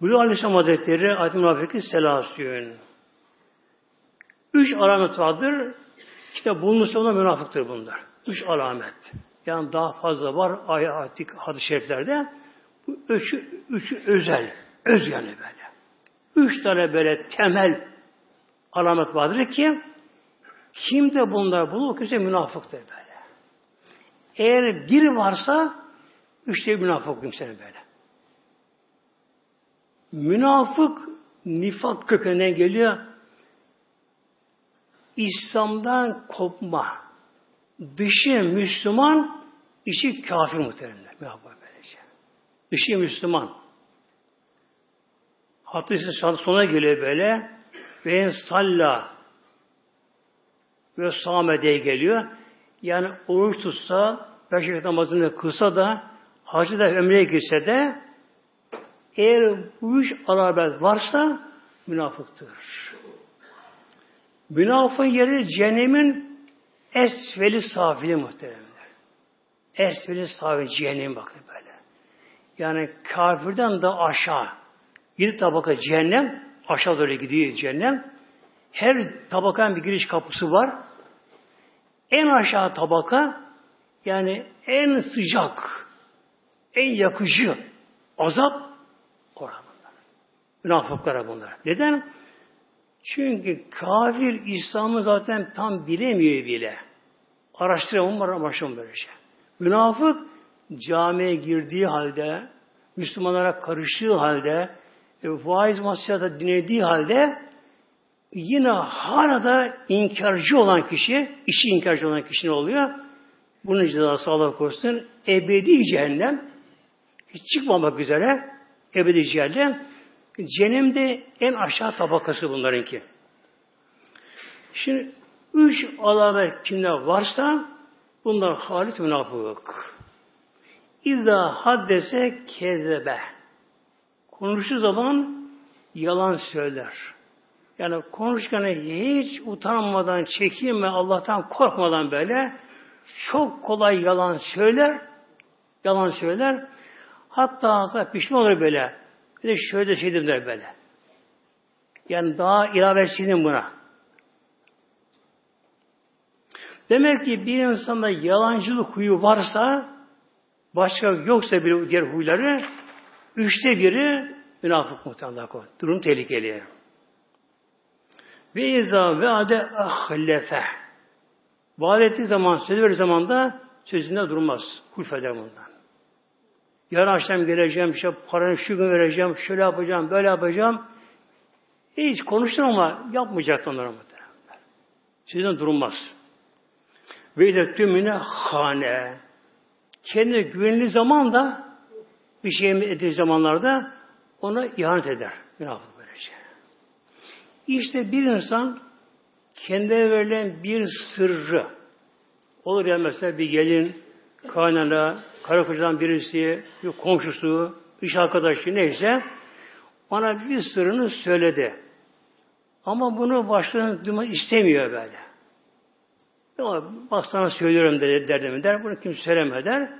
S1: Bulu Aleyhisselam Hazretleri Ayet-i Münafiki Selasyon. Üç alamet vardır. İşte bulunursa ona münafıktır bunlar. Üç alamet. Yani daha fazla var ayet hadis-i şeriflerde. Bu üçü, üçü özel. Öz yani böyle. Üç tane böyle temel alamet vardır ki kimde bunlar bulur kimse münafıktır böyle. Eğer biri varsa üçte münafık kimsenin böyle. Münafık nifak kökeninden geliyor. İslam'dan kopma. Dışı Müslüman, içi kafir muhteremler. Böylece. Dışı Müslüman. Hatta sona geliyor böyle. Ve salla ve samedeye geliyor. Yani oruç tutsa, beş namazını kılsa da, hacı da ömreye girse de eğer bu üç alamet varsa münafıktır. Münafığın yeri cehennemin esfeli safili muhteremler. Esfeli safili cehennem bakın böyle. Yani kafirden de aşağı. Bir tabaka cehennem, aşağı doğru gidiyor cehennem. Her tabakanın bir giriş kapısı var. En aşağı tabaka yani en sıcak, en yakıcı azap orada bunlar. Münafıklara bunlar. Neden? Çünkü kafir İslam'ı zaten tam bilemiyor bile. Araştıramam var başım böyle şey. Münafık camiye girdiği halde, Müslümanlara karıştığı halde, e, vaiz masiyata dinlediği halde yine hala da inkarcı olan kişi, işi inkarcı olan kişi ne oluyor? Bunun cezası Allah korusun ebedi cehennem hiç çıkmamak üzere ebedi cehennem cehennemde en aşağı tabakası bunlarınki. Şimdi üç alamet kimde varsa bunlar halis münafık. İzâ haddese kezebe. Konuştuğu zaman yalan söyler. Yani konuşurken hiç utanmadan, çekinme, Allah'tan korkmadan böyle çok kolay yalan söyler, yalan söyler. Hatta hatta pişman olur böyle. Bir de şöyle şeydim der böyle. Yani daha ilavesinin buna. Demek ki bir insanda yalancılık huyu varsa, başka yoksa bir diğer huyları, üçte biri münafık muhtemelen. Durum tehlikeli. Ve izâ ve ade ahlefe. Vaat ettiği zaman, söz verdiği zaman da sözünde durmaz. Kulfeder bundan. Yarın akşam geleceğim, işte paranı şu gün vereceğim, şöyle yapacağım, böyle yapacağım. Hiç konuştun ama yapmayacak onlara muhtemelen. Sözünden durmaz. Ve de tümüne hane. Kendine güvenli zaman da bir şey ettiği zamanlarda ona ihanet eder. Münafık. İşte bir insan kendine verilen bir sırrı olur ya mesela bir gelin, kaynana, karı kocadan birisi, bir komşusu, iş arkadaşı neyse ona bir sırrını söyledi. Ama bunu başkalarına duymak istemiyor böyle. Bak sana söylüyorum dedi, derdim der. Bunu kimse söyleme der.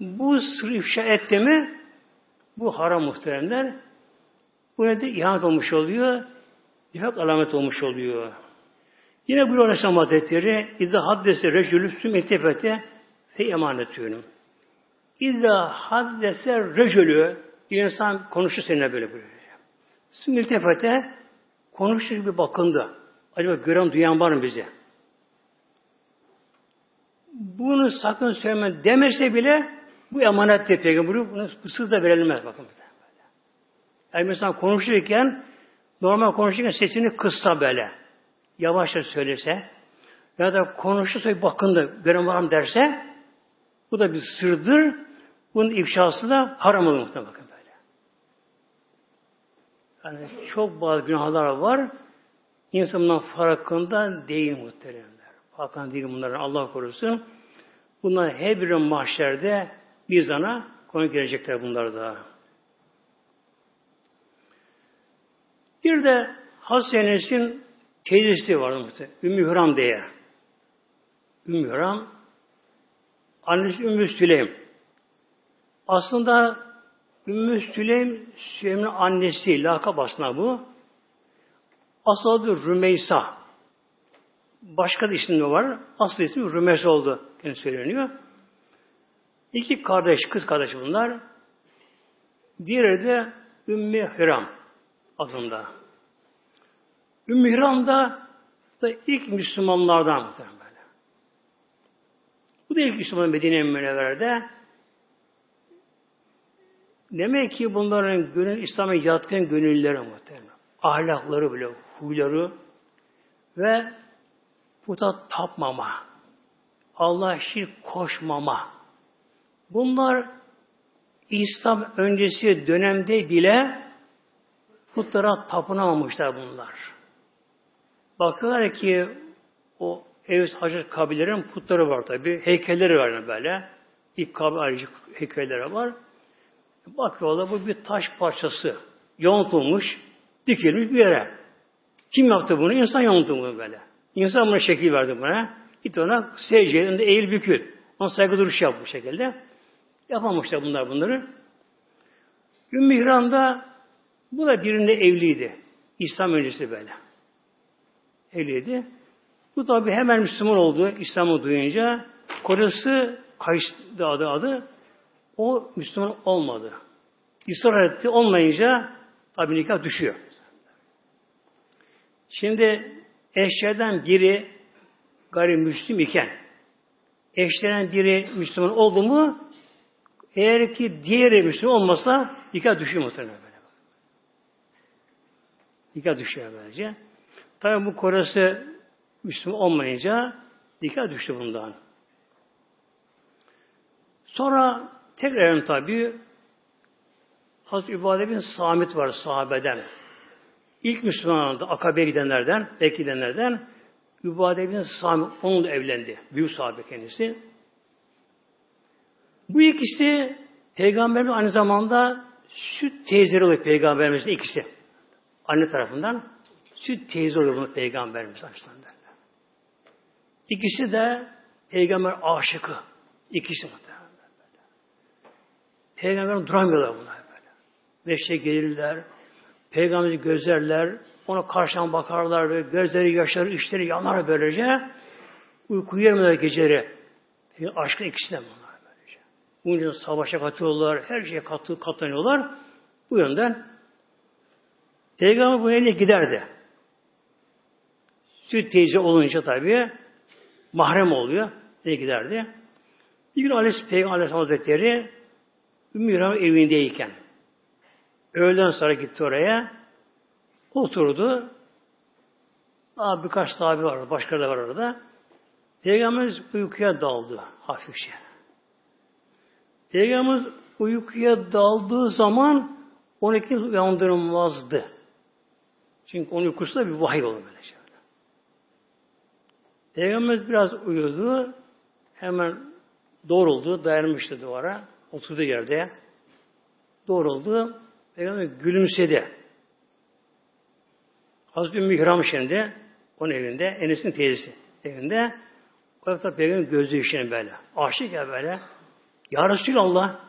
S1: Bu sırrı ifşa etti mi bu haram muhteremler. Bu ne de ihanet olmuş oluyor. Nifak alamet olmuş oluyor. Yine bu Aleyhisselam Hazretleri İzâ haddese rejülü süm fe emanetüğünü. İzâ haddese rejülü bir insan konuşur seninle böyle böyle. Süm iltifete konuşur bir bakındı. Acaba gören duyan var mı bize? Bunu sakın söyleme demese bile bu emanet de peygamber bunu bu da verilmez bakın. Yani mesela konuşurken normal konuşurken sesini kıssa böyle. Yavaşça söylese ya da konuşursa bakın da gören var derse bu da bir sırdır. Bunun ifşası da haram olur muhtemelen bakın böyle. Yani çok bazı günahlar var. İnsanın farkında değil muhteremler. Farkında değil bunların Allah korusun. Bunlar her bir mahşerde mizana konu gelecekler bunlar da. Bir de Hasan teyzesi vardı muhtemelen. Ümmü Hüram diye. Ümmü Hüram annesi Ümmü Süleym. Aslında Ümmü Süleym Süleym'in annesi, lakap aslında bu. Asıl adı Rümeysa. Başka da ismi var. Asıl ismi Rümeysa oldu. Kendisi söyleniyor. İki kardeş, kız kardeş bunlar. Diğeri de Ümmü Hüram adında. Ümmü Hiram da, da ilk Müslümanlardan böyle. Bu da ilk Müslüman Medine-i Münevver'de Demek ki bunların gönül, İslam'a yatkın gönülleri muhtemelen. Ahlakları bile, huyları ve puta tapmama, Allah şirk koşmama. Bunlar İslam öncesi dönemde bile putlara tapınamamışlar bunlar. Bakıyorlar ki o Evs Hacı kabilelerin putları var tabi. Heykelleri var böyle. İlk kabile ayrıca heykelleri var. Bakıyorlar bu bir taş parçası. Yontulmuş, dikilmiş bir yere. Kim yaptı bunu? İnsan yonttu bunu böyle. İnsan buna şekil verdi buna. Git ona secde, eğil bükül. Ona saygı duruşu yap bu şekilde. Yapamamışlar bunlar bunları. Ümmü İhram'da bu da birinde evliydi. İslam öncesi böyle. Evliydi. Bu tabi hemen Müslüman oldu İslam'ı duyunca. Kocası Kays adı adı. O Müslüman olmadı. İsrar etti. Olmayınca tabi nikah düşüyor. Şimdi eşlerden biri gayrimüslim iken eşlerden biri Müslüman oldu mu eğer ki diğeri Müslüman olmasa nikah düşüyor muhtemelen böyle. Nikah düşüyor böylece. Tabi bu korası Müslüman olmayınca nikah düştü bundan. Sonra tekrar tabi Hazreti İbade bin Samit var sahabeden. İlk Müslümanlardı, Akabe'ye gidenlerden, Bekle gidenlerden Übade bin Samit onunla evlendi. Büyük sahabe kendisi. Bu ikisi Peygamberin aynı zamanda süt teyzeleri oluyor Peygamberimizin ikisi. Anne tarafından süt teyze oluyor bunu Peygamberimiz derler. İkisi de Peygamber aşıkı. İkisi muhtemelen böyle. Peygamberin duramıyorlar bunlar böyle. Beşte gelirler, Peygamberi gözlerler, ona karşıdan bakarlar ve gözleri yaşar, işleri yanar böylece. Uyku yemiyorlar geceleri. Aşkın ikisi de bunlar. Bunun için savaşa katıyorlar, her şeye katı, katlanıyorlar. Bu yönden Peygamber bu eline giderdi. Süt teyze olunca tabi mahrem oluyor. Ne giderdi? Bir gün Aleyhisselam Peygamber Aleyhisselam Hazretleri Ümmü evindeyken öğleden sonra gitti oraya oturdu. Daha birkaç sahibi var, başka da var orada. Peygamberimiz uykuya daldı hafifçe. Peygamberimiz uykuya daldığı zaman onu kimse uyandırmazdı. Çünkü onun uykusu da bir vahiy olur böyle şey. Peygamberimiz biraz uyudu. Hemen doğruldu. Dayanmıştı duvara. Oturduğu yerde. Doğruldu. Peygamber gülümsedi. Hazreti Ümmü Hram şimdi onun evinde, Enes'in teyzesi evinde. O da Peygamber gözü işine böyle. Aşık ya böyle. Ya Resulallah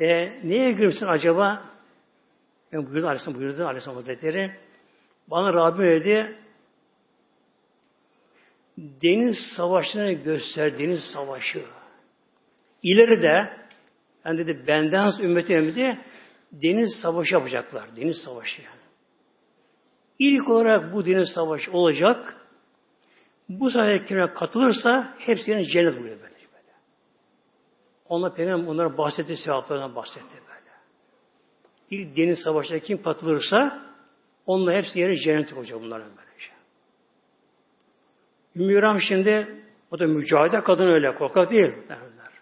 S1: e, neye gülümsün acaba? Ben buyurdu Aleyhisselam buyurdu Aleyhisselam Hazretleri. Bana Rabbim dedi deniz savaşını göster, deniz savaşı. İleride yani dedi benden ümmeti ümmeti deniz savaşı yapacaklar. Deniz savaşı yani. İlk olarak bu deniz savaşı olacak. Bu sayede kime katılırsa hepsi yani cennet buluyor böyle. Onlar Peygamber onlara bahsetti, sevaplarından bahsetti böyle. İlk deniz savaşına kim katılırsa onlar hepsi yeri cennet olacak bunların böylece. Ümmü şimdi o da mücadele kadın öyle korkak değil. Derler.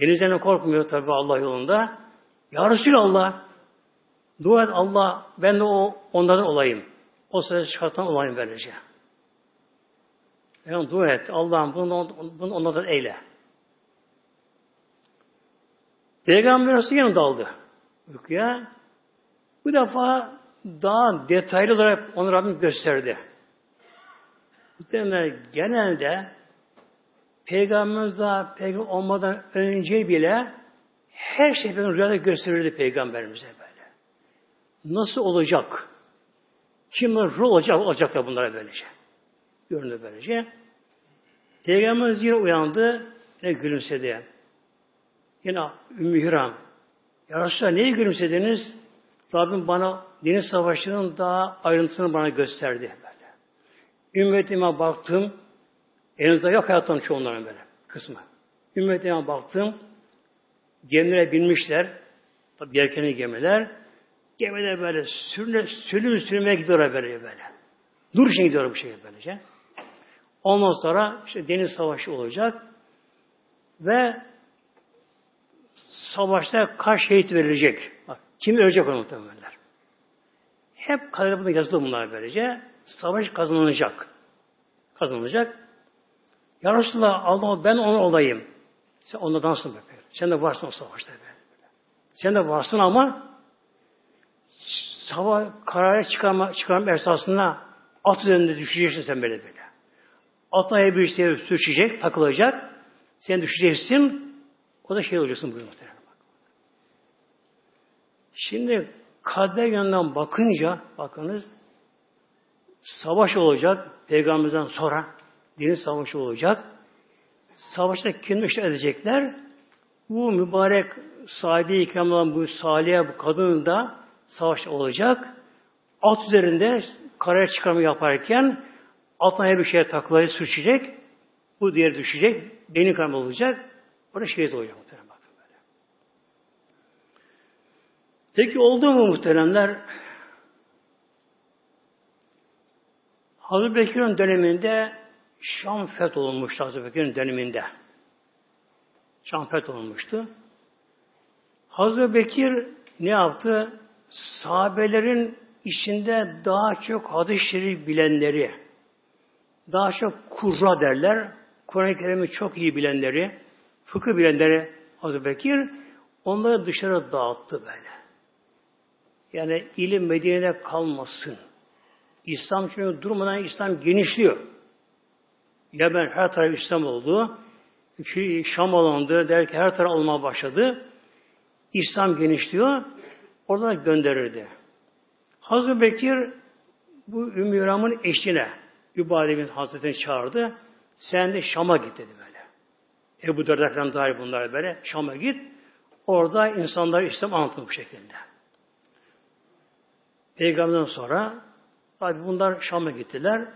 S1: Denizden korkmuyor tabi Allah yolunda. Ya Resulallah dua et Allah ben de o onlardan olayım. O sırada çıkartan olayım böylece. Yani dua et Allah'ım bunu, bunu onlardan eyle. Peygamber nasıl yanında aldı uykuya. Bu defa daha detaylı olarak onu Rabbim gösterdi. Muhtemelen genelde Peygamberimiz daha peygamber olmadan önce bile her şey rüyada gösterirdi Peygamberimize böyle. Nasıl olacak? Kim ruh olacak? Olacak da bunlara böylece. Göründü böylece. Peygamberimiz yine uyandı ve gülümsedi. Yine Ümmü Hüram. Ya Resulallah neyi gülümsediniz? Rabbim bana deniz savaşının daha ayrıntısını bana gösterdi. Ümmetime baktım. Elinizde yok hayattan çoğunların böyle kısmı. Ümmetime baktım. Gemilere binmişler. Tabi yelkenli gemiler. Gemiler böyle sürüne, sürüne sürmeye gidiyor böyle böyle. Dur için gidiyor bu şey böylece. Ondan sonra işte deniz savaşı olacak ve savaşta kaç şehit verilecek? Bak, kim ölecek onu muhtemelenler. Hep kaderinde yazılı bunlar böylece. Savaş kazanılacak. Kazanılacak. Ya Resulallah Allah ben onu olayım. Sen ondadansın be. Sen de varsın o savaşta be. Sen de varsın ama savaş kararı çıkarma, çıkarma esasında at üzerinde düşeceksin sen böyle böyle. Ataya bir şey sürçecek, takılacak. Sen düşeceksin. O da şey olacaksın buyuruyor muhtemelen. Şimdi kader yönünden bakınca bakınız savaş olacak peygamberden sonra deniz savaşı olacak. Savaşta kim işte edecekler? Bu mübarek sahibi ikram olan bu salih bu kadın da savaş olacak. At üzerinde karaya çıkarma yaparken altına bir şeye takılayı sürçecek. Bu diğer düşecek. Beyin kanı olacak. Orada şehit olacak muhtemelen. Bakın böyle. Peki oldu mu muhteremler? Hazreti Bekir'in döneminde Şam fetholunmuştu Hazreti Bekir'in döneminde. Şam fetholunmuştu. Hazreti Bekir ne yaptı? Sahabelerin içinde daha çok hadis-i şerif bilenleri, daha çok kurra derler, Kur'an-ı Kerim'i çok iyi bilenleri, fıkıh bilenleri Hazreti Bekir, onları dışarı dağıttı böyle. Yani ilim Medine'de kalmasın. İslam çünkü durmadan İslam genişliyor. Yemen her taraf İslam oldu. Şam alandı derken her taraf olmaya başladı. İslam genişliyor. Oradan gönderirdi. Hazreti Bekir bu Ümmü Yüram'ın eşine Übade bin Hazretini çağırdı. Sen de Şam'a git dedi böyle. Ebu Derda falan dahil bunlar böyle. Şam'a git. Orada insanlar İslam anlatın bu şekilde. Peygamberden sonra tabi bunlar Şam'a gittiler.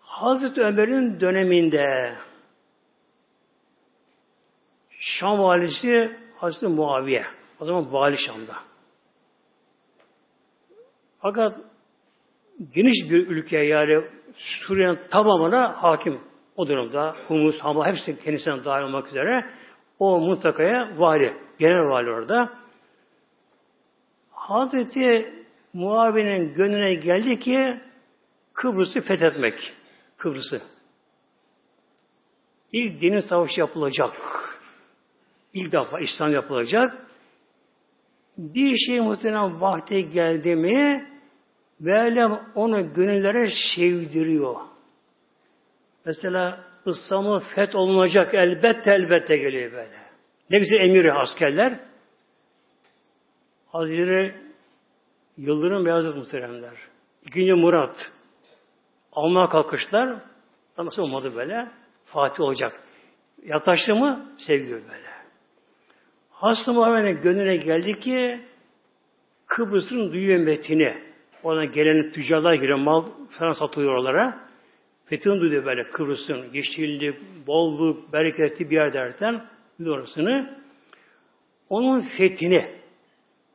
S1: Hazreti Ömer'in döneminde Şam valisi Hazreti Muaviye. O zaman vali Şam'da. Fakat geniş bir ülke yani Suriye'nin tamamına hakim o durumda. Humus, Hama hepsi kendisine dahil olmak üzere o mutlakaya vali, genel vali orada. Hazreti Muaviye'nin gönlüne geldi ki Kıbrıs'ı fethetmek. Kıbrıs'ı. İlk dinin savaşı yapılacak. İlk defa İslam yapılacak. Bir şey muhtemelen vakti geldi mi Mevlam onu gönüllere sevdiriyor. Mesela İslam'ı olunacak elbette elbette geliyor böyle. Ne güzel emiri askerler. Hazreti Yıldırım Beyazıt muhteremler. İkinci Murat. Almaya kalkışlar. Nasıl olmadı böyle? Fatih olacak. Yaklaştı mı? Sevgi böyle. Hasta Muhammed'in gönlüne geldi ki Kıbrıs'ın duyuyor metini. Oradan gelen tüccarlar giriyor, mal falan satılıyor oralara. Fethini duyuyor böyle Kıbrıs'ın yeşillik, bolluk, bereketli bir yer derken orasını. Onun fethini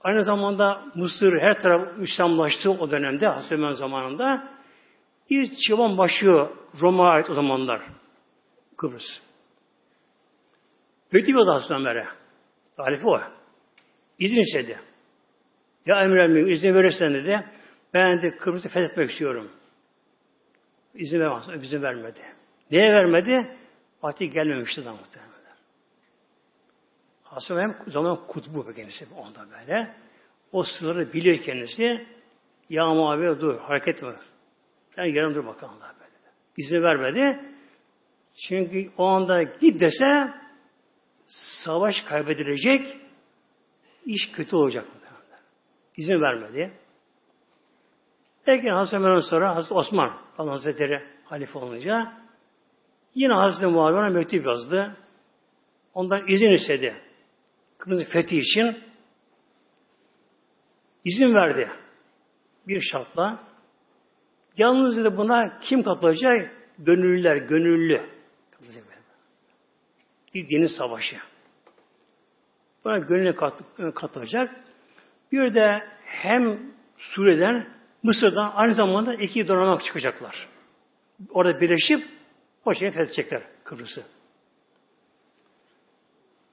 S1: aynı zamanda Mısır her taraf İslamlaştı o dönemde Hazreti zamanında bir çıvan başlıyor Roma'ya ait o zamanlar Kıbrıs. Fethi bir Hazreti Ömer'e. Tarifi o. İzin istedi. Ya emir emir izin verirsen dedi. Ben de Kıbrıs'ı fethetmek istiyorum. İzin vermez, izin vermedi. Neye vermedi? Fatih gelmemişti daha muhtemelen. Aslında hem zaman kutbu kendisi onda böyle. O sırları biliyor kendisi. Ya mavi dur, hareket var. Sen yarım dur bakalım daha böyle. İzin vermedi. Çünkü o anda git dese savaş kaybedilecek, iş kötü olacak. İzin vermedi. Peki Hazreti Ömer'den sonra Hazreti Osman Allah Hazretleri halife olunca yine Hazreti Muaviye'ne mektup yazdı. Ondan izin istedi. Kıbrıs fethi için izin verdi. Bir şartla. Yalnız dedi buna kim katılacak? Gönüllüler, gönüllü. Bir dinin savaşı. Buna gönlüne kat, katılacak. Bir de hem Suriye'den, Mısır'dan aynı zamanda iki donanmak çıkacaklar. Orada birleşip o şeyi fethedecekler Kıbrıs'ı.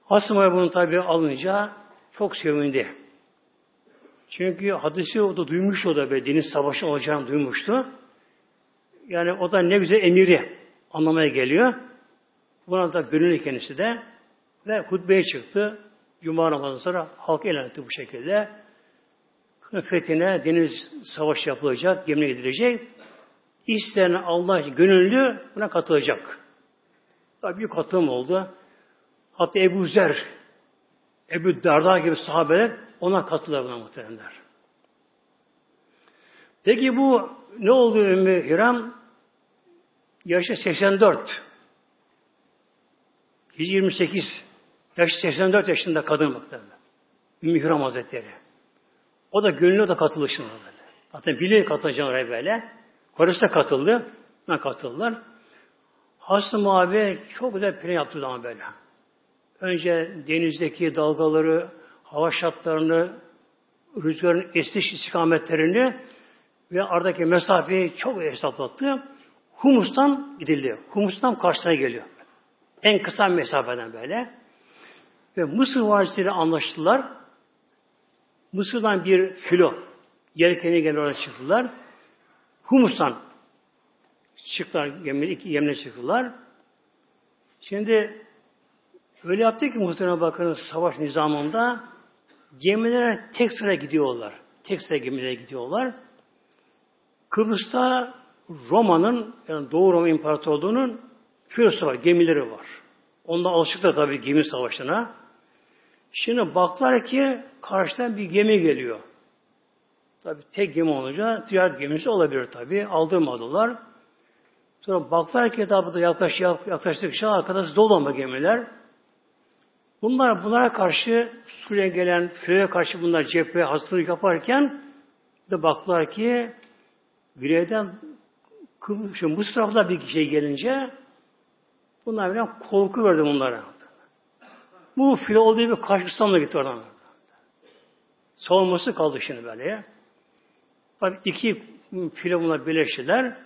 S1: Asım bunu tabi alınca çok sevindi. Çünkü hadisi o da duymuş o da be deniz savaşı olacağını duymuştu. Yani o da ne güzel emiri anlamaya geliyor. Buna da gönüllü kendisi de ve hutbeye çıktı. Cuma namazından sonra halk eğlendi bu şekilde. Fethine deniz savaşı yapılacak, gemine gidilecek. İsteyen Allah gönüllü buna katılacak. Tabii büyük katılım oldu. Hatta Ebu Zer, Ebu Darda gibi sahabeler ona katılır buna muhteremler. Peki bu ne oldu Ümmü Hiram? Yaşı 84. 128. Yaşı 84 yaşında kadın muhtemelen. Ümmü Hiram Hazretleri. O da gönlü da katılışına böyle. Zaten biliyor katılacağını oraya böyle. Karısı da katıldı. Ne katıldılar. Hasım abi çok güzel plan yaptı ama böyle. Önce denizdeki dalgaları, hava şartlarını, rüzgarın esiş istikametlerini ve aradaki mesafeyi çok hesaplattı. Humus'tan gidiliyor. Humus'tan karşısına geliyor. En kısa mesafeden böyle. Ve Mısır valisiyle anlaştılar. Mısır'dan bir filo yelkeni gelip oraya çıktılar. Humus'tan çıktılar gemine çıktılar. Şimdi öyle yaptı ki muhtemelen bakın savaş nizamında gemilere tek sıra gidiyorlar. Tek sıra gemilere gidiyorlar. Kıbrıs'ta Roma'nın yani Doğu Roma İmparatorluğu'nun filosu var, gemileri var. Ondan alışıklar tabii gemi savaşına. Şimdi baklar ki karşıdan bir gemi geliyor. Tabi tek gemi olunca ticaret gemisi olabilir tabi. Aldırmadılar. Sonra baklar ki tabi da yaklaş, yaklaştıkça arkadaş dolu ama gemiler. Bunlar bunlara karşı Suriye'ye gelen Filo'ya karşı bunlar cepheye hazırlık yaparken de baklar ki güneyden bu tarafta bir şey gelince bunlar biraz korku verdi bunlara. Bu filo olduğu bir Kaşmistan'la gitti oradan. Savunması kaldı şimdi böyle. Tabi iki filo bunlar birleştiler.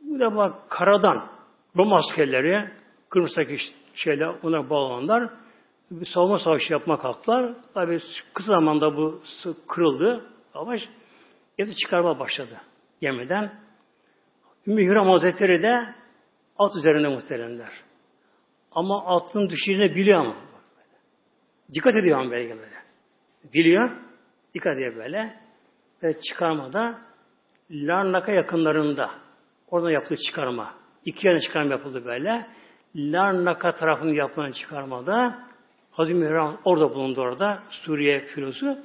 S1: Bu da bak karadan Rom askerleri Kırmızı'daki şeyler ona bağlanlar bir savunma savaşı yapmak kalktılar. Tabi kısa zamanda bu kırıldı. Savaş Yedi çıkarma başladı yemeden. Ümmü Hürrem Hazretleri de at üzerinde muhteremler. Ama atın düşeceğini biliyor ama. Dikkat ediyor ama böyle. Biliyor. Dikkat ediyor böyle. Ve çıkarmada Larnaka yakınlarında orada yaptığı çıkarma. İki yerine çıkarma yapıldı böyle. Larnaka tarafının yapılan çıkarmada Hazreti Mihran orada bulundu orada. Suriye filosu.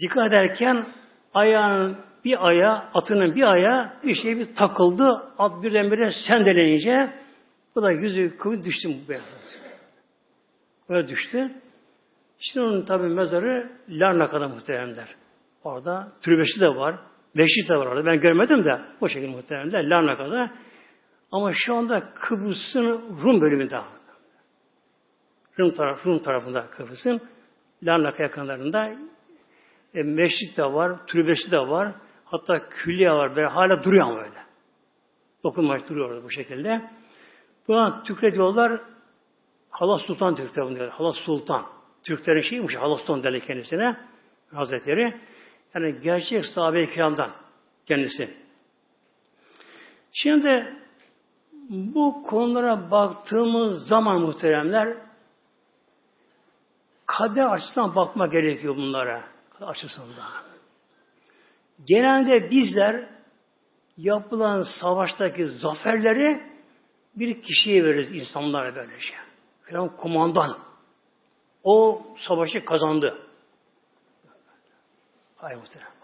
S1: Dikkat ederken ayağının bir aya, atının bir aya bir şey bir takıldı. At birdenbire sendeleyince bu da yüzü kıvı düştü bu beyaz. Böyle düştü. İşte onun tabi mezarı Larnaka'da muhteremler. Orada türbesi de var. Beşik de var orada. Ben görmedim de o şekilde muhteremler. Larnaka'da. Ama şu anda Kıbrıs'ın Rum bölümünde. Rum, taraf, Rum tarafında Kıbrıs'ın Larnaka yakınlarında e, meşrit de var, türbesi de var. Hatta külliye var. Böyle hala duruyor ama öyle. Dokunmaç duruyor orada bu şekilde. Buna Türkler diyorlar Halas Sultan Türkler bunu diyorlar. Halas Sultan. Türklerin şeyiymiş. Halas Sultan derler kendisine. Hazretleri. Yani gerçek sahabe-i kiramdan kendisi. Şimdi bu konulara baktığımız zaman muhteremler kader açısından bakma gerekiyor bunlara. Kader açısından. Genelde bizler yapılan savaştaki zaferleri bir kişiye veririz insanlara böylece. Falan kumandan. O savaşı kazandı. Ay muhtemelen.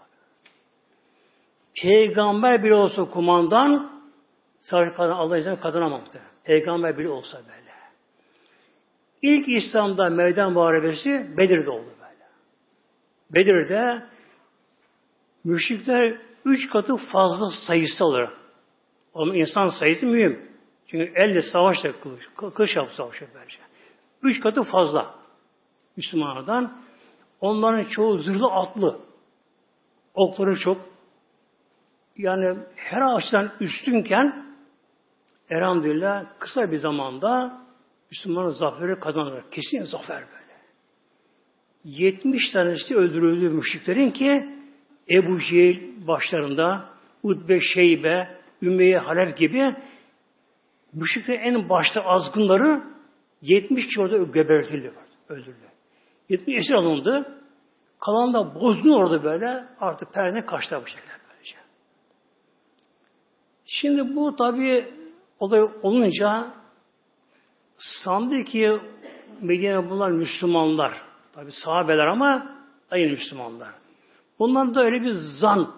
S1: Peygamber bile olsa kumandan savaşı kazan, Allah izniyle kazanamam. Peygamber bile olsa böyle. İlk İslam'da meydan muharebesi Bedir'de oldu böyle. Bedir'de müşrikler üç katı fazla sayısı olarak ama insan sayısı mühim. Çünkü elle savaşla kılıç, kılıç yapıp savaşıyor böylece. Üç katı fazla. Müslümanlardan. Onların çoğu zırhlı atlı. Okları çok. Yani her açıdan üstünken elhamdülillah kısa bir zamanda Müslümanlar zaferi kazanır. Kesin zafer böyle. 70 tanesi öldürüldü müşriklerin ki Ebu Cehil başlarında Utbe Şeybe, Ümeyye Halep gibi müşriklerin en başta azgınları 70 kişi orada gebertildi. Öldürüldü. 70 esir alındı. Kalan da bozgun orada böyle. Artık perde kaçtı bu şekilde. Şimdi bu tabi olay olunca sandı ki Medine bunlar Müslümanlar. Tabi sahabeler ama aynı Müslümanlar. Bunlar da öyle bir zan.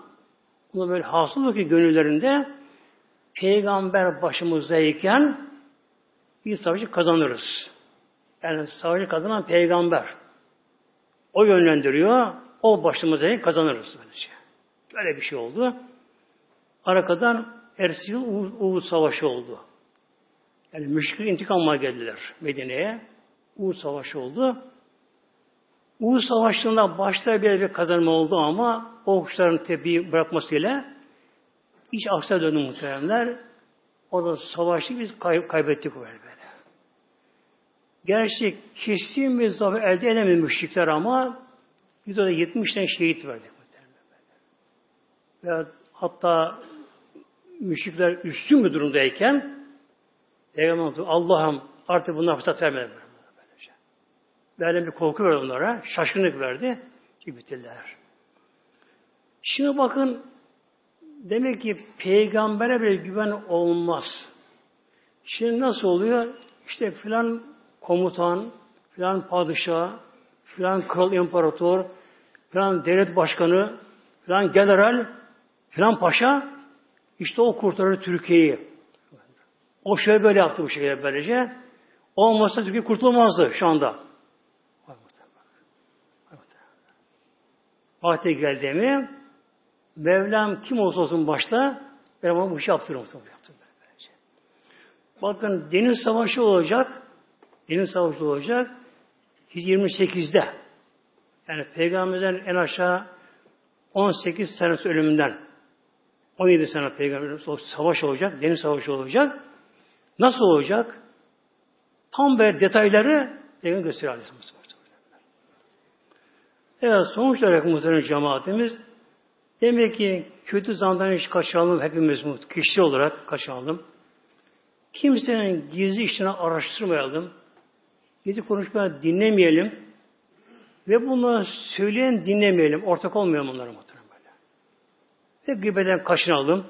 S1: Buna böyle hasıl ki gönüllerinde peygamber başımızdayken bir savaşı kazanırız. Yani savaşı kazanan peygamber. O yönlendiriyor. O başımızdayken kazanırız. Böylece. Öyle bir şey oldu. Arkadan Ersil Uğud Savaşı oldu. Yani müşrikler intikam almaya geldiler Medine'ye. Uğud Savaşı oldu. Uğur Savaşı'nda başta bir, bir kazanma oldu ama o okçuların tepiyi bırakmasıyla hiç aksine döndü muhteremler. O da savaşı biz kay kaybettik böyle böyle. Gerçi kesin bir zafer elde edemedi müşrikler ama biz orada 70 tane şehit verdik. Ve hatta müşrikler üstün bir durumdayken Peygamber Allah'ım artık bunlara fırsat vermedi. Böyle bir korku verdi onlara. Şaşkınlık verdi. Ki bitirdiler. Şimdi bakın demek ki peygambere bile güven olmaz. Şimdi nasıl oluyor? İşte filan komutan, filan padişah, filan kral imparator, filan devlet başkanı, filan general, filan paşa işte o kurtarır Türkiye'yi. O şöyle böyle yaptı bu şekilde böylece. Olmazsa Türkiye kurtulmazdı şu anda. Vakti geldi mi Mevlam kim olsa olsun başta ben ona bu işi yaptırırım. Böylece. Bakın deniz savaşı olacak. Deniz savaşı olacak. 128'de. Yani Peygamberden en aşağı 18 sene ölümünden 17 sene Peygamber savaş olacak. Deniz savaşı olacak. Nasıl olacak? Tam böyle detayları Peygamber gösteriyor Aleyhisselam. Evet sonuç olarak muhtemelen cemaatimiz demek ki kötü zandan hiç kaçalım hepimiz kişi olarak kaçalım. Kimsenin gizli işini araştırmayalım. Gizli konuşmaya dinlemeyelim. Ve bunları söyleyen dinlemeyelim. Ortak olmayalım onlara muhtemelen. Ve gıybeden kaçınalım.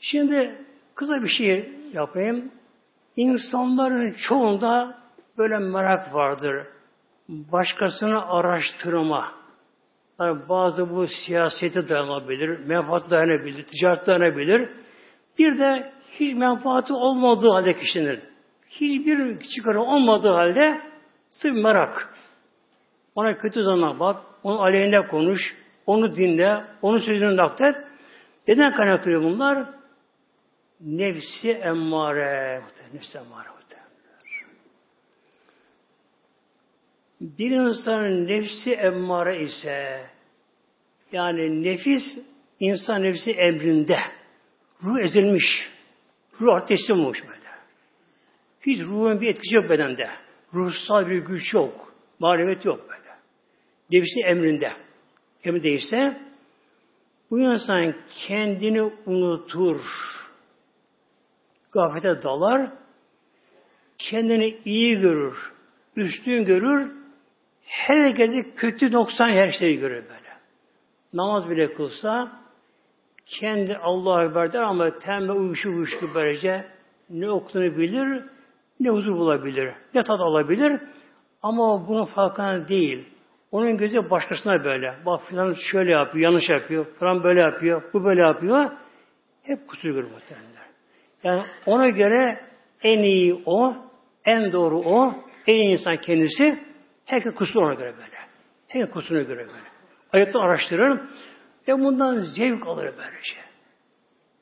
S1: Şimdi kısa bir şey yapayım. İnsanların çoğunda böyle merak vardır başkasını araştırma. Yani bazı bu siyasete dayanabilir, menfaat dayanabilir, ticaret dayanabilir. Bir de hiç menfaati olmadığı halde kişinin, hiçbir çıkarı olmadığı halde sırf merak. Ona kötü zaman bak, onun aleyhinde konuş, onu dinle, onun sözünü naklet. Neden kaynaklanıyor bunlar? Nefsi emmare. Nefsi emmare. Bir insanın nefsi emmare ise yani nefis insan nefsi emrinde. Ruh ezilmiş. Ruh artık olmuş böyle. Hiç ruhun bir etkisi yok bedende. Ruhsal bir güç yok. Marifet yok böyle. Nefsi emrinde. Emrinde ise bu insan kendini unutur. Gaflete dalar. Kendini iyi görür. Üstün görür herkesi kötü noksan her şeyi görür böyle. Namaz bile kılsa kendi Allah'a Ekber der ama tembel uyuşu uyuşu böylece ne okuduğunu bilir, ne huzur bulabilir, ne tat alabilir ama bunun farkında değil. Onun gözü başkasına böyle. Bak filan şöyle yapıyor, yanlış yapıyor, falan böyle yapıyor, bu böyle yapıyor. Hep kusur görür muhtemelen. Yani ona göre en iyi o, en doğru o, en iyi insan kendisi. Herkes kusur ona göre böyle. Herkes kusuruna göre böyle. Ayette araştırır ve bundan zevk alır böylece.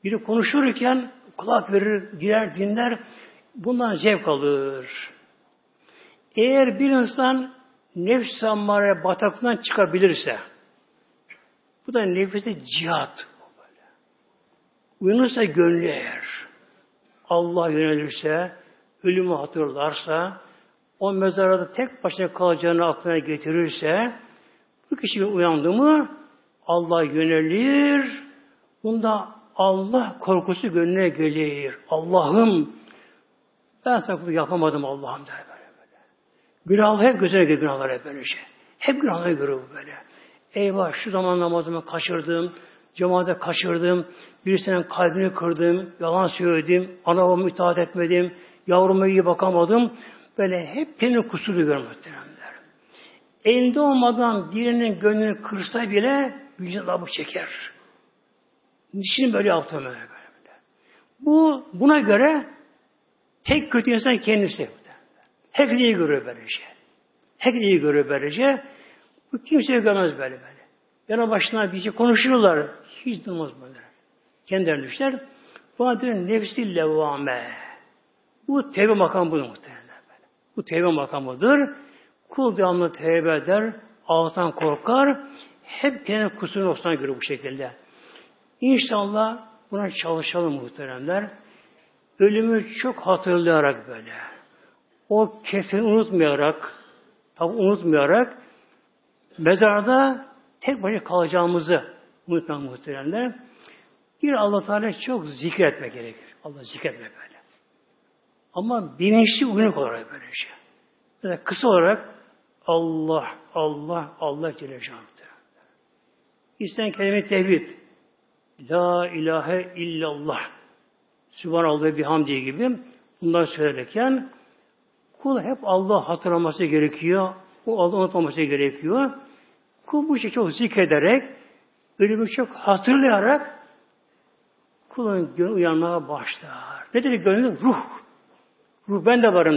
S1: Biri konuşurken kulak verir, girer, dinler. Bundan zevk alır. Eğer bir insan nefs ammare bataklığından çıkabilirse, bu da nefesi cihat. Uyanırsa gönlü eğer, Allah yönelirse, ölümü hatırlarsa, o mezarada tek başına kalacağını aklına getirirse, bu kişi uyandı mı, Allah yönelir, bunda Allah korkusu gönlüne gelir. Allah'ım ben saklı yapamadım Allah'ım der. Günahlar hep gözüne geliyor günahlar hep böyle şey. Hep günahları görüyor böyle. Eyvah şu zaman namazımı kaçırdım, cemaate kaçırdım, birisinin kalbini kırdım, yalan söyledim, ana babamı itaat etmedim, yavruma iyi bakamadım. Böyle hep kendi kusuru görmektedirler. Elinde olmadan birinin gönlünü kırsa bile vicdan çeker. Niçin böyle yaptım böyle böyle. Bu buna göre tek kötü insan kendisi. Herkes iyi görüyor böylece. Herkes iyi görüyor böylece. Bu kimse görmez böyle böyle. Yana başına bir şey konuşurlar. Hiç durmaz böyle. Kendilerine düşler. Bu adı nefsi levvame. Bu tevbe makamı budur muhtemelen. Böyle. Bu tevbe makamıdır. Kul devamlı tevbe eder. Allah'tan korkar. Hep kendi kusurunu noksan görür bu şekilde. İnşallah buna çalışalım muhteremler. Ölümü çok hatırlayarak böyle. O kefeni unutmayarak, tabi unutmayarak mezarda tek başına kalacağımızı unutmak muhteremler. Bir Allah Teala çok zikretmek gerekir. Allah zikretmek böyle. Ama bilinçli uyanık olarak böyle şey. Böyle kısa olarak Allah, Allah, Allah Celle. İsteyen kelime tevhid. La ilahe illallah. Sübhanallah ve bihamdi gibi bunları söylerken kul hep Allah hatırlaması gerekiyor. O Allah unutmaması gerekiyor. Kul bu işi çok zikrederek, ölümü çok hatırlayarak kulun gönlü uyanmaya başlar. Ne dedi gönlü? Ruh. Ruh ben de varım.